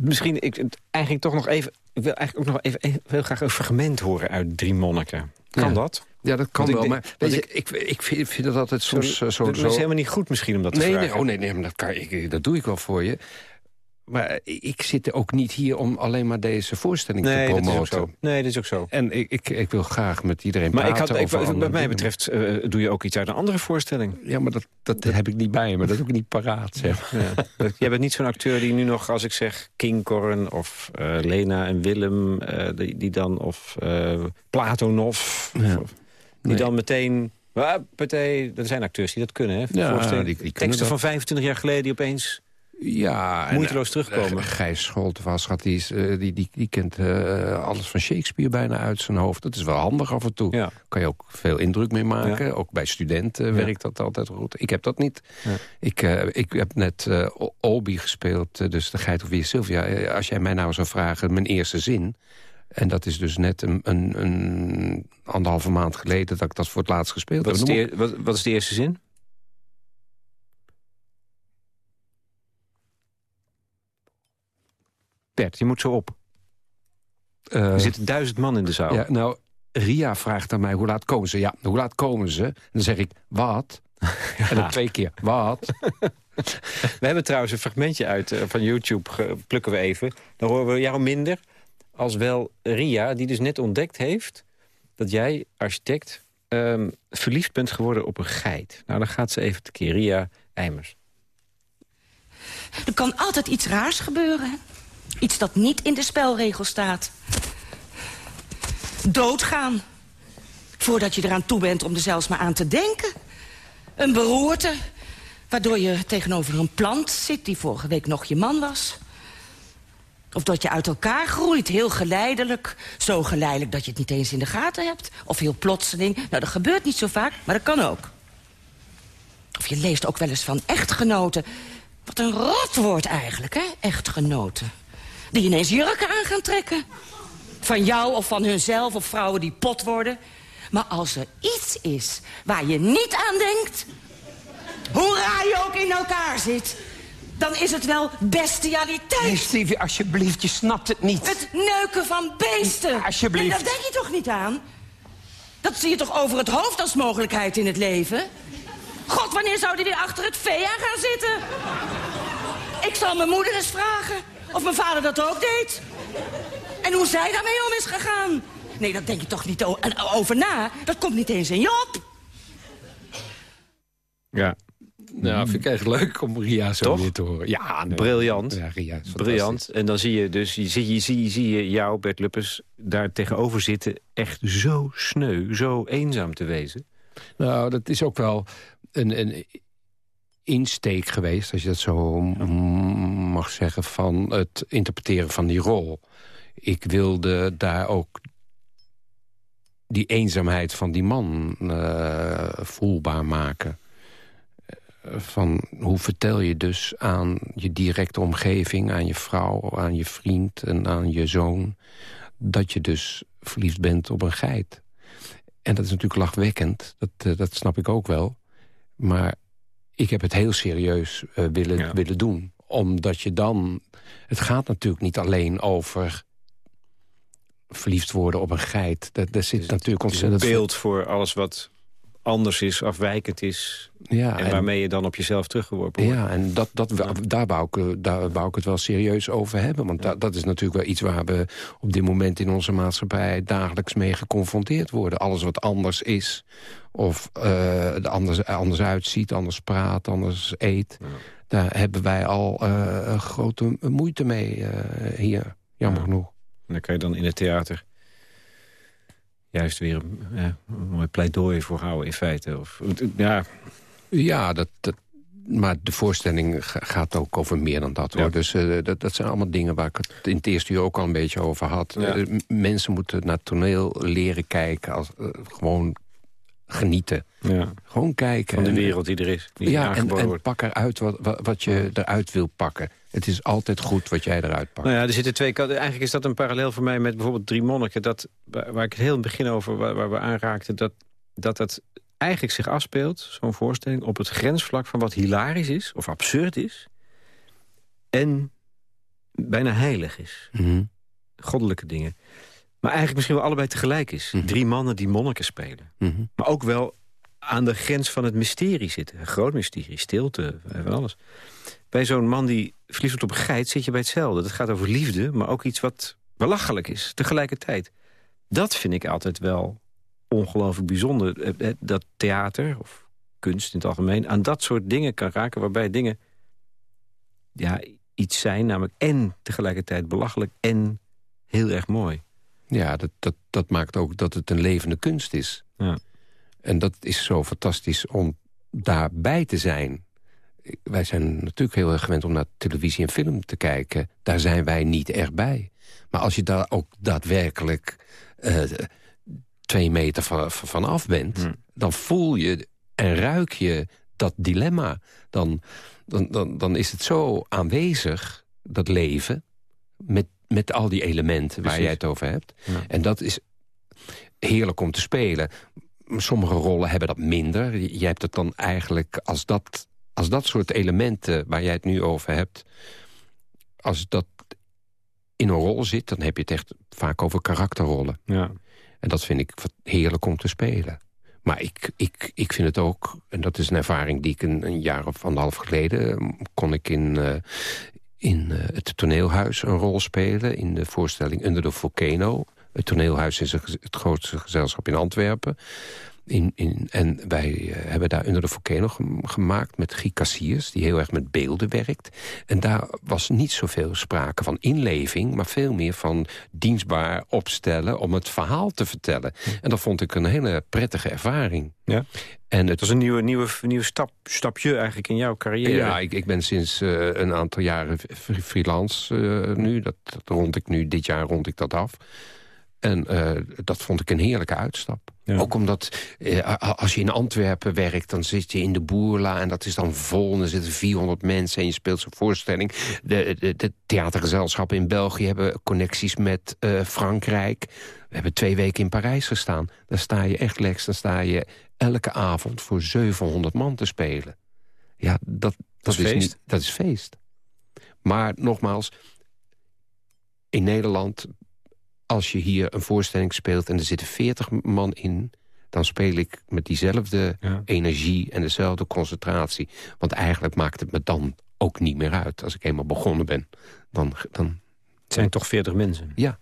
misschien, ik, eigenlijk toch nog even... Ik wil eigenlijk ook nog even, even heel graag een fragment horen uit Drie Monniken. Kan ja. dat? Ja, dat kan wel, ik maar ik, ik, vind, ik vind het altijd soms zo... zo, Dat zo is helemaal niet goed misschien om dat te nee, vragen. nee, oh nee, nee maar dat, kan, ik, dat doe ik wel voor je. Maar ik zit ook niet hier om alleen maar deze voorstelling nee, te dat is ook promoten. zo. Nee, dat is ook zo. En ik, ik, ik wil graag met iedereen Maar ik praten had, ik, wat mij betreft eh, doe je ook iets uit een andere voorstelling. Ja, maar dat, dat heb ik niet bij me. Dat is ook niet paraat, zeg. Ja. Jij bent niet zo'n acteur die nu nog, als ik zeg Kinkorn of eh, Lena en Willem, eh, die, die dan, of Platonov, Ja. of- die Nee. dan meteen... Partij, er zijn acteurs die dat kunnen, hè? Ja, die- die kunnen Teksten van 25 jaar geleden die opeens... Ja, Moeiteloos eh, terugkomen. Gijs Scholte was, die, is, eh, die, die, die kent eh, alles van Shakespeare bijna uit zijn hoofd. Dat is wel handig af en toe. Ja. Kan je ook veel indruk mee maken. Ja. Ook bij studenten Ja. werkt dat altijd goed. Ik heb dat niet. Ik, ik heb net O- Olby gespeeld, dus de geit of is Sylvia. Als jij mij nou zou vragen, mijn eerste zin... En dat is dus net een, een, een anderhalve maand geleden dat ik dat voor het laatst gespeeld Wat is, heb. de, Dan eer- wat, wat is de eerste zin? Je moet zo op. eh, Er zitten duizend man in de zaal. Ja, nou, Ria vraagt aan mij, hoe laat komen ze? Ja, hoe laat komen ze? En dan zeg ik, wat? (laughs) En dan twee keer, wat? (laughs) We hebben trouwens een fragmentje uit eh, van YouTube, plukken we even. Dan horen we jou minder als wel Ria, die dus net ontdekt heeft... dat jij, architect, ehm, verliefd bent geworden op een geit. Nou, dan gaat ze even tekeer. Ria Eimers. Er kan altijd iets raars gebeuren. Iets dat niet in de spelregel staat. Doodgaan. Voordat je eraan toe bent om er zelfs maar aan te denken. Een beroerte. Waardoor je tegenover een plant zit die vorige week nog je man was. Of dat je uit elkaar groeit, heel geleidelijk. Zo geleidelijk dat je het niet eens in de gaten hebt. Of heel plotseling. Nou, dat gebeurt niet zo vaak, maar dat kan ook. Of je leest ook wel eens van echtgenoten. Wat een rotwoord eigenlijk, hè? Echtgenoten. Die ineens jurken aan gaan trekken. Van jou of van hunzelf of vrouwen die pot worden. Maar als er iets is waar je niet aan denkt... hoe raar je ook in elkaar zit... dan is het wel bestialiteit. Nee, Stevie, alsjeblieft, je snapt het niet. Het neuken van beesten. Alsjeblieft. Nee, daar denk je toch niet aan? Dat zie je toch over het hoofd als mogelijkheid in het leven? God, wanneer zou die weer achter het vee aan gaan zitten? Ik zal mijn moeder eens vragen of mijn vader dat ook deed. En hoe zij daarmee om is gegaan. Nee, daar denk je toch niet over na. Dat komt niet eens in je op. Ja, Nou, vind ik echt leuk om Ria zo Toch? weer te horen. Ja, nee. briljant. Ja, Ria. Briljant. En dan zie je dus, je, zie, je, zie, zie je jou, Bert Luppers, daar tegenover zitten... echt zo sneu, zo eenzaam te wezen. Nou, dat is ook wel een, een insteek geweest, als je dat zo mag zeggen, van het interpreteren van die rol. Ik wilde daar ook die eenzaamheid van die man eh, voelbaar maken. Eh, Van hoe vertel je dus aan je directe omgeving, aan je vrouw, aan je vriend en aan je zoon... dat je dus verliefd bent op een geit. En dat is natuurlijk lachwekkend, dat, eh, dat snap ik ook wel. Maar ik heb het heel serieus eh, willen, Ja. willen doen. Omdat je dan... Het gaat natuurlijk niet alleen over verliefd worden op een geit. Daar, daar zit natuurlijk Het is een ontzettend veel- beeld voor alles wat anders is, afwijkend is... Ja, en, en- waarmee je dan op jezelf teruggeworpen wordt. Ja, en dat, dat, daar, wou ik, eh, daar wou ik het wel serieus over hebben. Want da- dat is natuurlijk wel iets waar we op dit moment in onze maatschappij dagelijks mee geconfronteerd worden. Alles wat anders is, of er anders, anders uitziet, anders praat, anders eet. Daar hebben wij al eh, grote moeite mee hier, jammer Ja. genoeg. En dan kan je dan in het theater juist weer een, ja, een mooi pleidooi voor houden in feite. Of, ja, Ja, dat, dat, maar de voorstelling ga- gaat ook over meer dan dat. hoor. Ja. Dus eh, dat, dat zijn allemaal dingen waar ik het in het eerste uur ook al een beetje over had. Ja. Eh, mensen moeten naar toneel leren kijken. Als, eh, gewoon genieten. ja, Gewoon kijken. van de wereld die er is. Die Ja, en, en pak eruit wat, wat, wat je eruit wil pakken. Het is altijd goed wat jij eruit pakt. Nou ja, er zitten twee kanten. Eigenlijk is dat een parallel voor mij met bijvoorbeeld Drie Monniken. Dat, waar, ik het heel in het begin over waar, waar we aanraakten... dat dat het eigenlijk zich afspeelt, zo'n voorstelling... op het grensvlak van wat hilarisch is of absurd is... en bijna heilig is. Mhm. Goddelijke dingen. Maar eigenlijk misschien wel allebei tegelijk is. Mhm. Drie mannen die monniken spelen. Mhm. Maar ook wel aan de grens van het mysterie zitten. Een groot mysterie, stilte, van alles. Bij zo'n man die verliefd wordt op een geit zit je bij hetzelfde. Dat gaat over liefde, maar ook iets wat belachelijk is. Tegelijkertijd. Dat vind ik altijd wel ongelooflijk bijzonder. eh, eh, Dat theater, of kunst in het algemeen... aan dat soort dingen kan raken waarbij dingen... ja, iets zijn, namelijk en tegelijkertijd belachelijk... en heel erg mooi. Ja, dat, dat, dat maakt ook dat het een levende kunst is. Ja. En dat is zo fantastisch om daarbij te zijn. Wij zijn natuurlijk heel erg gewend om naar televisie en film te kijken. Daar zijn wij niet echt bij. Maar als je daar ook daadwerkelijk eh, twee meter van, van af bent... Hmm. dan voel je en ruik je dat dilemma. Dan, dan, dan, dan is het zo aanwezig, dat leven... met, met al die elementen waar jij het over hebt. Ja. En dat is heerlijk om te spelen. Sommige rollen hebben dat minder. Jij hebt het dan eigenlijk als dat, als dat soort elementen waar jij het nu over hebt... als dat in een rol zit, dan heb je het echt vaak over karakterrollen. Ja. En dat vind ik heerlijk om te spelen. Maar ik, ik, ik vind het ook, en dat is een ervaring die ik een, een jaar of anderhalf geleden... eh, kon ik in, eh, in eh, het toneelhuis een rol spelen... in de voorstelling Under the Volcano. Het toneelhuis is het grootste gezelschap in Antwerpen. In, in, en wij eh, hebben daar Under the Volcano gem- gemaakt met Guy Cassiers... die heel erg met beelden werkt. En daar was niet zoveel sprake van inleving... maar veel meer van dienstbaar opstellen om het verhaal te vertellen. En dat vond ik een hele prettige ervaring. Ja. En het is een nieuwe, nieuwe, nieuwe stap, stapje eigenlijk in jouw carrière. ja, ik, ik ben sinds eh, een aantal jaren freelance eh, nu. Dat, dat rond ik nu, dit jaar rond ik dat af. En eh, dat vond ik een heerlijke uitstap. Ja. Ook omdat eh, als je in Antwerpen werkt... dan zit je in de Boerla en dat is dan vol. En er zitten 400 mensen en je speelt zo'n voorstelling. De, de, de theatergezelschappen in België hebben connecties met eh, Frankrijk. We hebben twee weken in Parijs gestaan. Daar sta je echt, Lex, dan sta je elke avond voor 700 man te spelen. Ja, dat, dat, is feest. Niet, dat is feest. Maar nogmaals, in Nederland, als je hier een voorstelling speelt... en er zitten 40 man in, dan speel ik met diezelfde Ja. energie en dezelfde concentratie. Want eigenlijk maakt het me dan ook niet meer uit. Als ik eenmaal begonnen ben, dan... dan Het zijn toch 40 mensen. ja.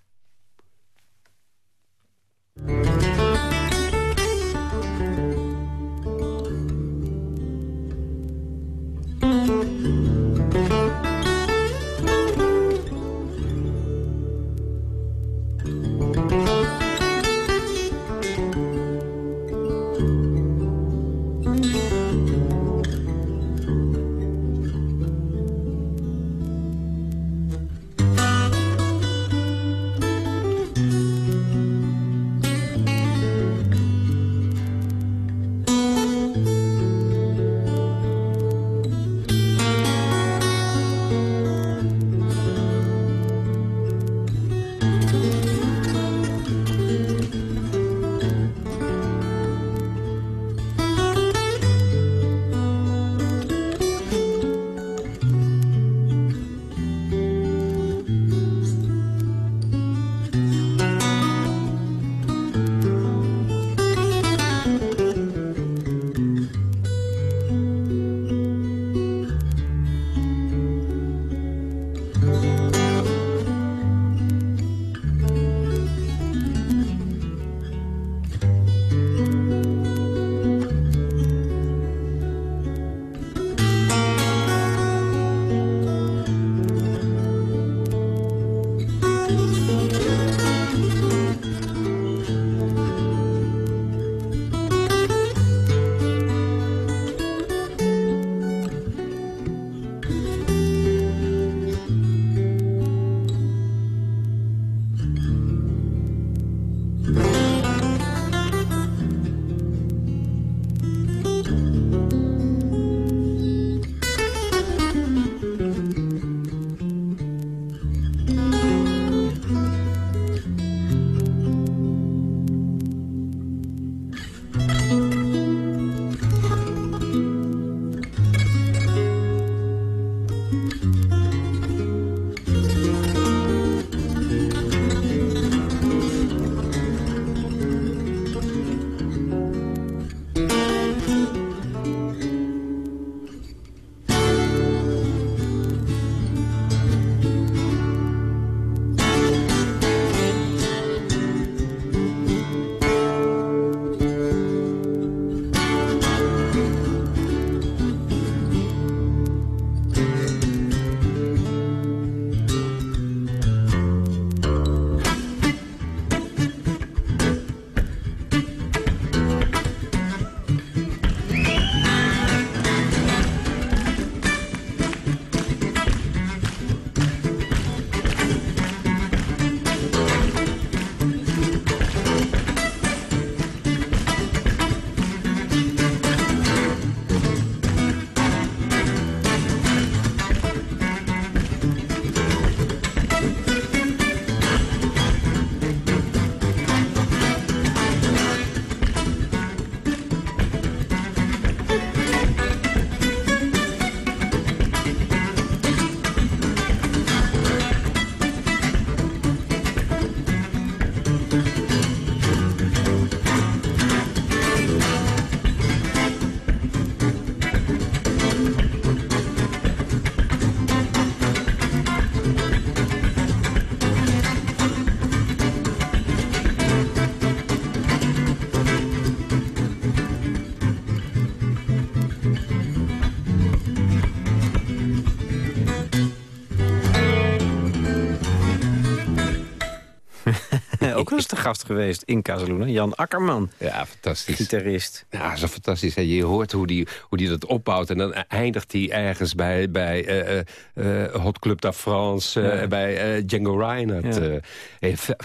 Gast geweest in Casaluna. Jan Akkerman, Ja, fantastisch. gitarist. Ja, zo fantastisch. hè. Je hoort hoe die, hoe die dat opbouwt. En dan eindigt hij ergens bij, bij eh, eh, eh, Hot Club de France, Ja. bij Django Reinhardt. Ja.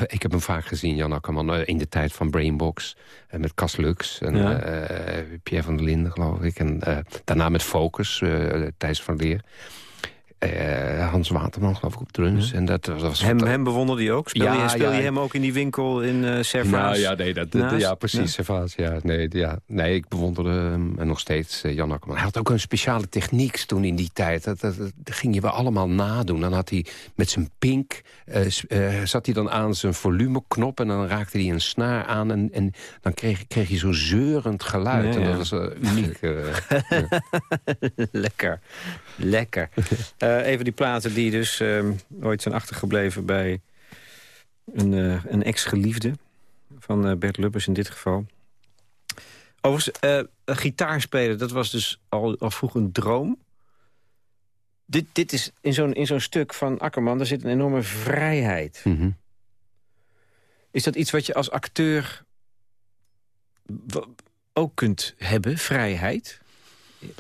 ik heb hem vaak gezien, Jan Akkerman, in de tijd van Brainbox. met Cas Lux en Ja. Pierre van der Linden, geloof ik. En daarna met Focus, Thijs van Leer. Eh, Hans Waterman, geloof ik, op drums. En dat was Hem, hem bewonderde je ook? Speel, Ja, je, speel ja. je hem ook in die winkel in eh Servaas? Nou ja, nee, dat, dat- ja precies. Servaas, ja. Nee, ja. nee, ik bewonderde hem en nog steeds eh, Jan Akkerman. Hij had ook een speciale techniek toen in die tijd. Dat, dat, dat ging je wel allemaal nadoen. Dan had hij met zijn pink, zat hij dan aan zijn volumeknop... en dan raakte hij een snaar aan en, en dan kreeg, kreeg je zo'n zeurend geluid. En ja. dat was uniek. eh. (laughs) Lekker. Lekker. (laughs) Eh, even die platen die dus ehm, ooit zijn achtergebleven bij een, eh, een ex-geliefde van eh, Bert Lubbers in dit geval. Overigens, eh, een gitaar spelen, dat was dus al, al vroeg een droom. Dit, dit is in zo'n in zo'n stuk van Akkerman, daar zit een enorme vrijheid. Mhm. Is dat iets wat je als acteur ook kunt hebben, vrijheid?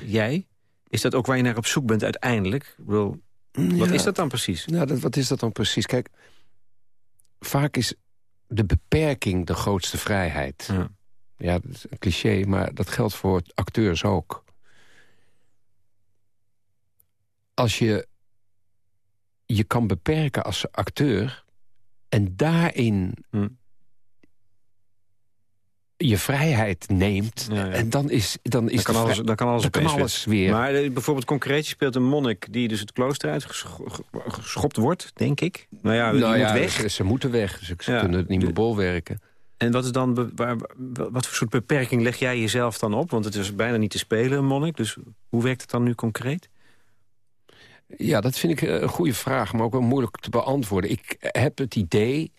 Jij? Is dat ook waar je naar op zoek bent uiteindelijk? Ik bedoel, wat Ja. is dat dan precies? Nou, dat, wat is dat dan precies? Kijk, vaak is de beperking de grootste vrijheid. Ja. Ja, dat is een cliché, maar dat geldt voor acteurs ook. Als je je kan beperken als acteur... en daarin Hm. Je vrijheid neemt... Ja, ja. en dan is, dan is Dan kan alles, dan kan alles dan kan opeens alles weer. Maar eh, bijvoorbeeld concreet, je speelt een monnik... die dus het klooster uitgeschopt wordt, denk ik. Nou ja, nou moet ja, weg. Ze, ze moeten weg, ze, ze kunnen het niet meer bolwerken. En wat, is dan waar, wat voor soort beperking leg jij jezelf dan op? Want het is bijna niet te spelen, een monnik. Dus hoe werkt het dan nu concreet? Ja, dat vind ik eh, een goede vraag, maar ook wel moeilijk te beantwoorden. Ik heb het idee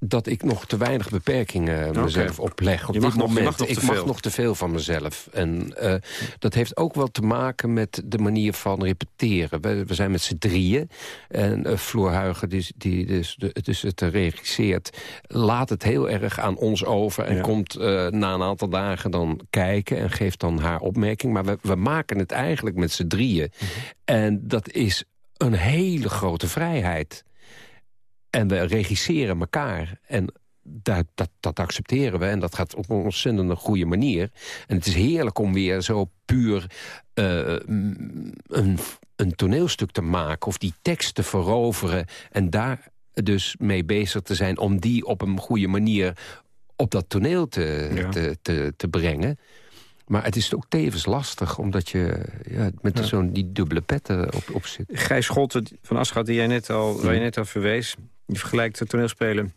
dat ik nog te weinig beperkingen Oké. mezelf opleg. Op Je dit nog- moment. mag nog te ik mag veel. nog te veel van mezelf. En eh, dat heeft ook wel te maken met de manier van repeteren. We, we zijn met z'n drieën. En uh, Floor Huigen, die, die dus, de, dus het regisseert... laat het heel erg aan ons over... en Ja. komt eh, na een aantal dagen dan kijken... en geeft dan haar opmerking. Maar we, we maken het eigenlijk met z'n drieën. Mhm. En dat is een hele grote vrijheid. En we regisseren elkaar. En dat, dat, dat accepteren we. En dat gaat op een ontzettend goede manier. En het is heerlijk om weer zo puur uh, een, een toneelstuk te maken... of die tekst te veroveren en daar dus mee bezig te zijn... om die op een goede manier op dat toneel te, Ja. te, te, te brengen. Maar het is ook tevens lastig, omdat je ja, met zo'n die dubbele petten op, op zit. Gijs Scholten van Aschat, die jij net al, waar je net al verwees... die vergelijkt het toneelspelen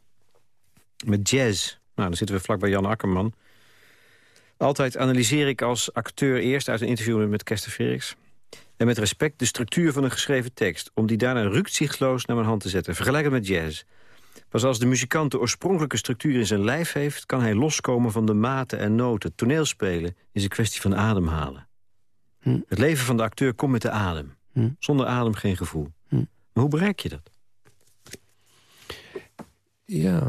met jazz. Nou, dan zitten we vlak bij Jan Akkerman. Altijd analyseer ik als acteur eerst uit een interview met Kester Felix... en met respect de structuur van een geschreven tekst... om die daarna rukzichtloos naar mijn hand te zetten. Vergelijk het met jazz. Pas als de muzikant de oorspronkelijke structuur in zijn lijf heeft... kan hij loskomen van de maten en noten. Toneelspelen is een kwestie van ademhalen. Hm. Het leven van de acteur komt met de adem. Hm. Zonder adem geen gevoel. Hm. Maar hoe bereik je dat? Ja,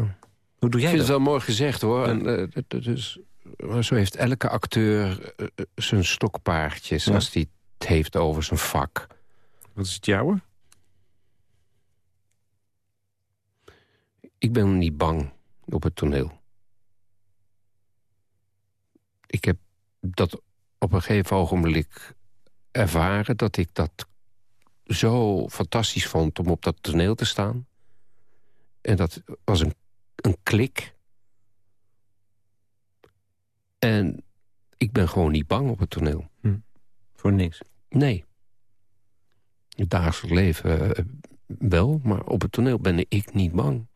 Hoe doe ik jij vind het wel mooi gezegd, hoor. En, is, maar zo heeft elke acteur eh, eh, zijn stokpaardjes... Ja. als hij het heeft over zijn vak. Wat is het jouwe? Ik ben niet bang op het toneel. Ik heb dat op een gegeven ogenblik ervaren... dat ik dat zo fantastisch vond om op dat toneel te staan. En dat was een, een klik. En ik ben gewoon niet bang op het toneel. Voor niks. Nee. In het dagelijks leven eh, wel, maar op het toneel ben ik niet bang.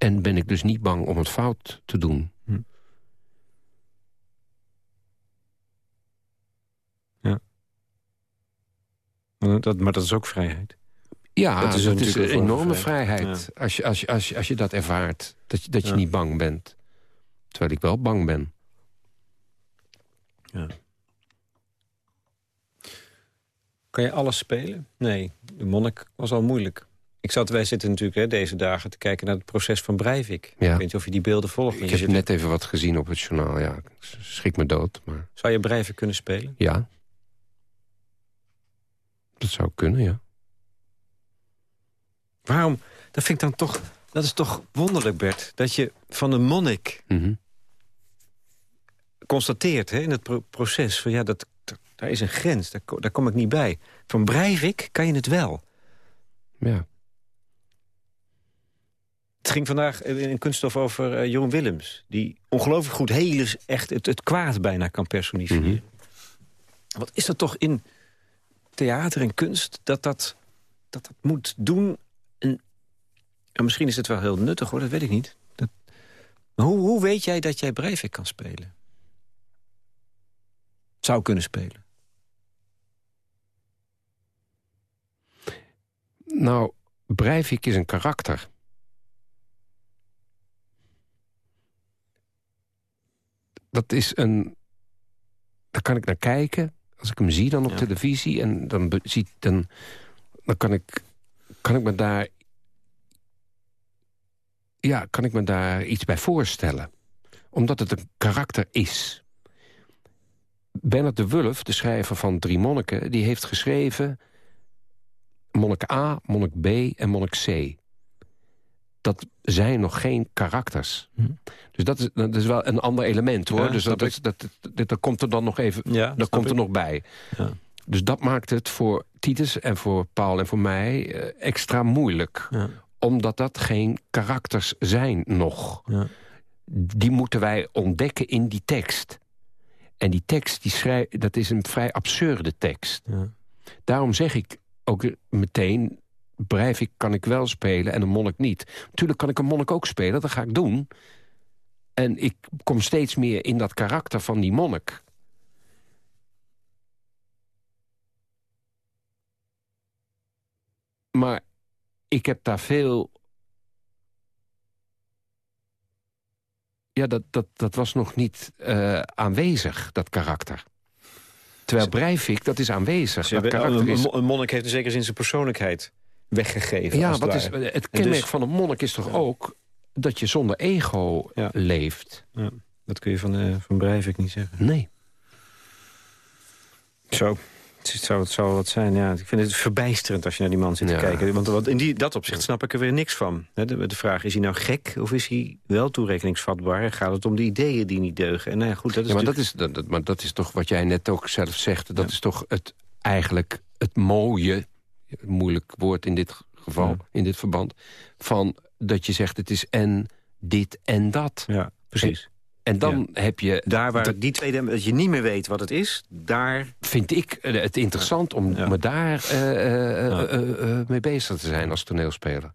En ben ik dus niet bang om het fout te doen. Maar dat, maar dat is ook vrijheid. Ja, Dat dat is natuurlijk een enorme vrijheid. vrijheid. Als, je, als, je, als, je, als je dat ervaart, dat je, dat je Ja. niet bang bent. Terwijl ik wel bang ben. Kan je alles spelen? Nee, de monnik was al moeilijk. Ik zat, wij zitten natuurlijk hè, deze dagen te kijken naar het proces van Breivik. Ja. Ik weet niet of je die beelden volgt. Ik je heb zit- net even wat gezien op het journaal. Ja, ik schrik me dood, maar Zou je Breivik kunnen spelen? ja. Dat zou kunnen, ja. Waarom? Dat vind ik dan toch... Dat is toch wonderlijk, Bert. Dat je van een monnik Mhm. constateert hè, in het pro- proces... van ja, dat, daar is een grens, daar, daar kom ik niet bij. Van Breivik kan je het wel. Ja. Het ging vandaag in kunststof over eh, Jeroen Willems... die ongelooflijk goed hele, echt het, het kwaad bijna kan personifiëren. Wat is dat toch in theater en kunst dat dat, dat, dat moet doen? En, en misschien is het wel heel nuttig, hoor, dat weet ik niet. Dat, maar hoe, hoe weet jij dat jij Breivik kan spelen? Zou kunnen spelen. Nou, Breivik is een karakter. Dat is een... Daar kan ik naar kijken. Als ik hem zie dan op Ja. televisie... en dan, zie, dan, dan kan, ik, kan ik me daar... Ja, kan ik me daar iets bij voorstellen. Omdat het een karakter is. Bernard de Wulf, de schrijver van Drie Monniken... die heeft geschreven monnik A, monnik B en monnik C. Dat zijn nog geen karakters. Dus dat is, dat is wel een ander element, hoor. Hm. Ja, dus dat, dat, dat, dat, dat komt er dan nog even Ja, dat komt er nog bij. Ja. Dus dat maakt het voor Titus en voor Paul en voor mij eh, extra moeilijk. Omdat dat geen karakters zijn nog. Ja. Die moeten wij ontdekken in die tekst. En die tekst, die schrijf, dat is een vrij absurde tekst. Ja. Daarom zeg ik ook meteen... Breivik kan ik wel spelen en een monnik niet. Natuurlijk kan ik een monnik ook spelen, dat ga ik doen. En ik kom steeds meer in dat karakter van die monnik. Maar ik heb daar veel... Ja, dat, dat, dat was nog niet eh, aanwezig, dat karakter. Terwijl Breivik, dat is aanwezig. Dat hebben- karakter een, is... een monnik heeft in zekere zin zijn persoonlijkheid weggegeven. Ja, wat is, het En kenmerk dus- van een monnik is toch ook... dat je zonder ego Ja. leeft? Ja, dat kun je van, eh van Breivik niet zeggen. Nee. Zo. Het zou, het zou wat zijn, ja. Ik vind het verbijsterend als je naar die man zit te Ja. kijken. Want, want in die, dat opzicht snap ik er weer niks van. De, de vraag, is hij nou gek of is hij wel toerekeningsvatbaar? En gaat het om de ideeën die niet deugen? En nou ja, goed, dat is Ja, maar, dat is, dat, maar dat is toch wat jij net ook zelf zegt. Dat is toch het, eigenlijk het mooie... moeilijk woord in dit geval, Ja. in dit verband... van dat je zegt het is en dit en dat. Ja, precies. En dan heb je... Daar waar die tweede, dat je niet meer weet wat het is, daar... Vind ik eh, het interessant om me daar eh, eh, mee bezig te zijn als toneelspeler.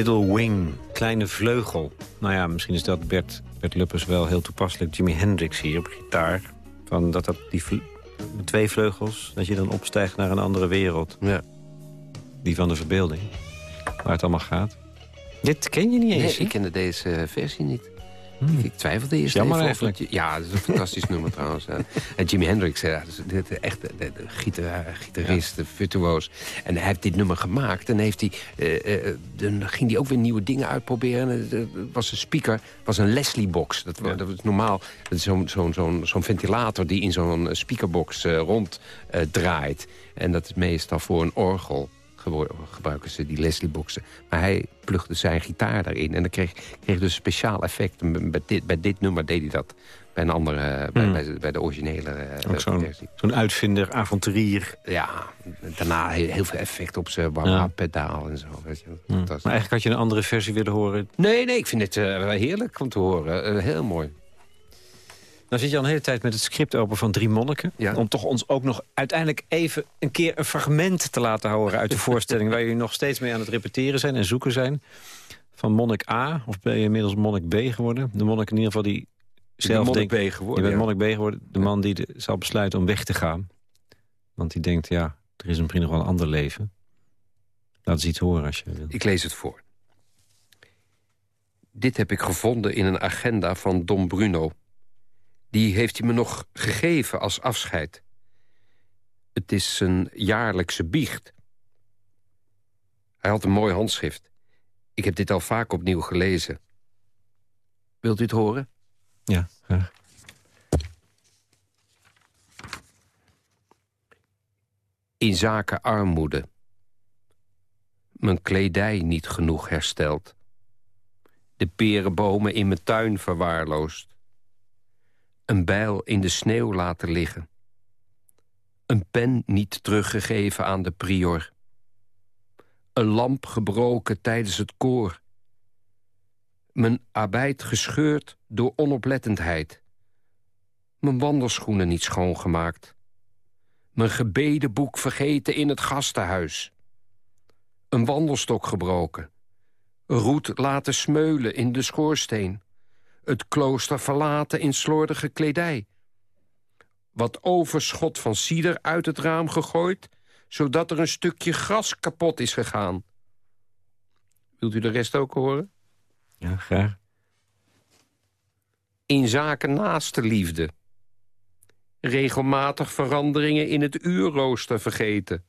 Little Wing, kleine vleugel. Nou ja, misschien is dat Bert, Bert Luppers wel heel toepasselijk. Jimi Hendrix hier op gitaar. Van dat dat die met twee vleugels, dat je dan opstijgt naar een andere wereld. Ja. Die van de verbeelding. Waar het allemaal gaat. Dit ken je niet eens, Nee, ik kende deze versie niet. Ik, ik twijfelde eerst Jammer even eigenlijk. Of het- ja, dat is een fantastisch (laughs) nummer trouwens. ja. En Jimi Hendrix, ja, dat is de, echt de, de, de gitaar, gitarist, de virtuoos. En hij heeft dit nummer gemaakt. En heeft hij, eh, eh, dan ging hij ook weer nieuwe dingen uitproberen. En, eh, Het was een speaker, was een Leslie-box. Dat, wa- dat was normaal dat is zo'n zo'n zo'n zo'n ventilator die in zo'n eh, speakerbox eh, rond eh, draait. En dat is meestal voor een orgel gebruiken ze die Leslie-boxen. Maar hij plugde zijn gitaar daarin. En dan kreeg, kreeg dus een speciaal effect. Bij dit, bij dit nummer deed hij dat. Bij een andere, eh, bij, Hmm. bij, bij de originele Ook zo'n versie. zo'n uitvinder, avonturier. Ja, daarna heel, heel veel effect op zijn wah-wah-pedaal en zo. Weet je. Maar Fantastisch. eigenlijk had je een andere versie willen horen. Nee, nee, ik vind het eh, heerlijk om te horen. Heel mooi. Nou zit je al een hele tijd met het script open van Drie Monniken. Ja. Om toch ons ook nog uiteindelijk even een keer een fragment te laten horen... uit de (laughs) voorstelling waar jullie nog steeds mee aan het repeteren zijn en zoeken zijn. Van monnik A, of ben je inmiddels monnik B geworden? De monnik in ieder geval die zelf denkt... B geworden, Je bent ja. monnik B geworden. De man die de- zal besluiten om weg te gaan. Want die denkt, ja, er is misschien nog wel een ander leven. Laat eens iets horen als je wil. Ik lees het voor. Dit heb ik gevonden in een agenda van Dom Bruno. Die heeft hij me nog gegeven als afscheid. Het is een jaarlijkse biecht. Hij had een mooi handschrift. Ik heb dit al vaak opnieuw gelezen. Wilt u het horen? Ja, graag. In zaken armoede. Mijn kledij niet genoeg hersteld. De perenbomen in mijn tuin verwaarloosd. Een bijl in de sneeuw laten liggen. Een pen niet teruggegeven aan de prior. Een lamp gebroken tijdens het koor. Mijn arbeid gescheurd door onoplettendheid. Mijn wandelschoenen niet schoongemaakt. Mijn gebedenboek vergeten in het gastenhuis. Een wandelstok gebroken. Roet laten smeulen in de schoorsteen. Het klooster verlaten in slordige kledij. Wat overschot van cider uit het raam gegooid... zodat er een stukje gras kapot is gegaan. Wilt u de rest ook horen? Ja, graag. In zaken naaste liefde. Regelmatig veranderingen in het uurrooster vergeten.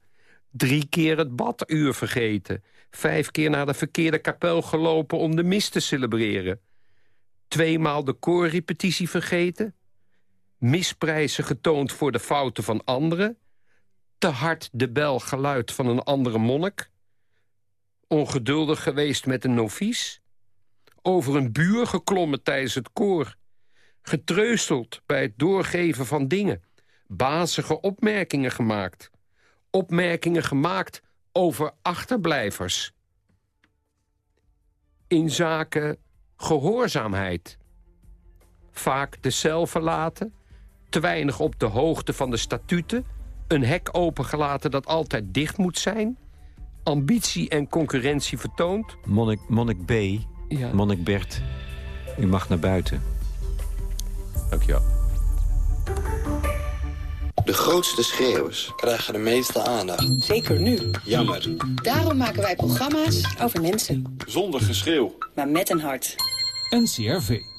Drie keer het baduur vergeten. Vijf keer naar de verkeerde kapel gelopen om de mis te celebreren. Tweemaal de koorrepetitie vergeten. Misprijzen getoond voor de fouten van anderen. Te hard de bel geluid van een andere monnik. Ongeduldig geweest met een novice. Over een buur geklommen tijdens het koor getreusteld bij het doorgeven van dingen. Bazige opmerkingen gemaakt. Opmerkingen gemaakt over achterblijvers. In zaken gehoorzaamheid. Vaak de cel verlaten. Te weinig op de hoogte van de statuten. Een hek opengelaten dat altijd dicht moet zijn. Ambitie en concurrentie vertoond. Monnik, monnik B, Ja. monnik Bert, u mag naar buiten. Dankjewel. De grootste schreeuwers krijgen de meeste aandacht. Zeker nu. Jammer. Daarom maken wij programma's over mensen. Zonder geschreeuw. Maar met een hart. NCRV.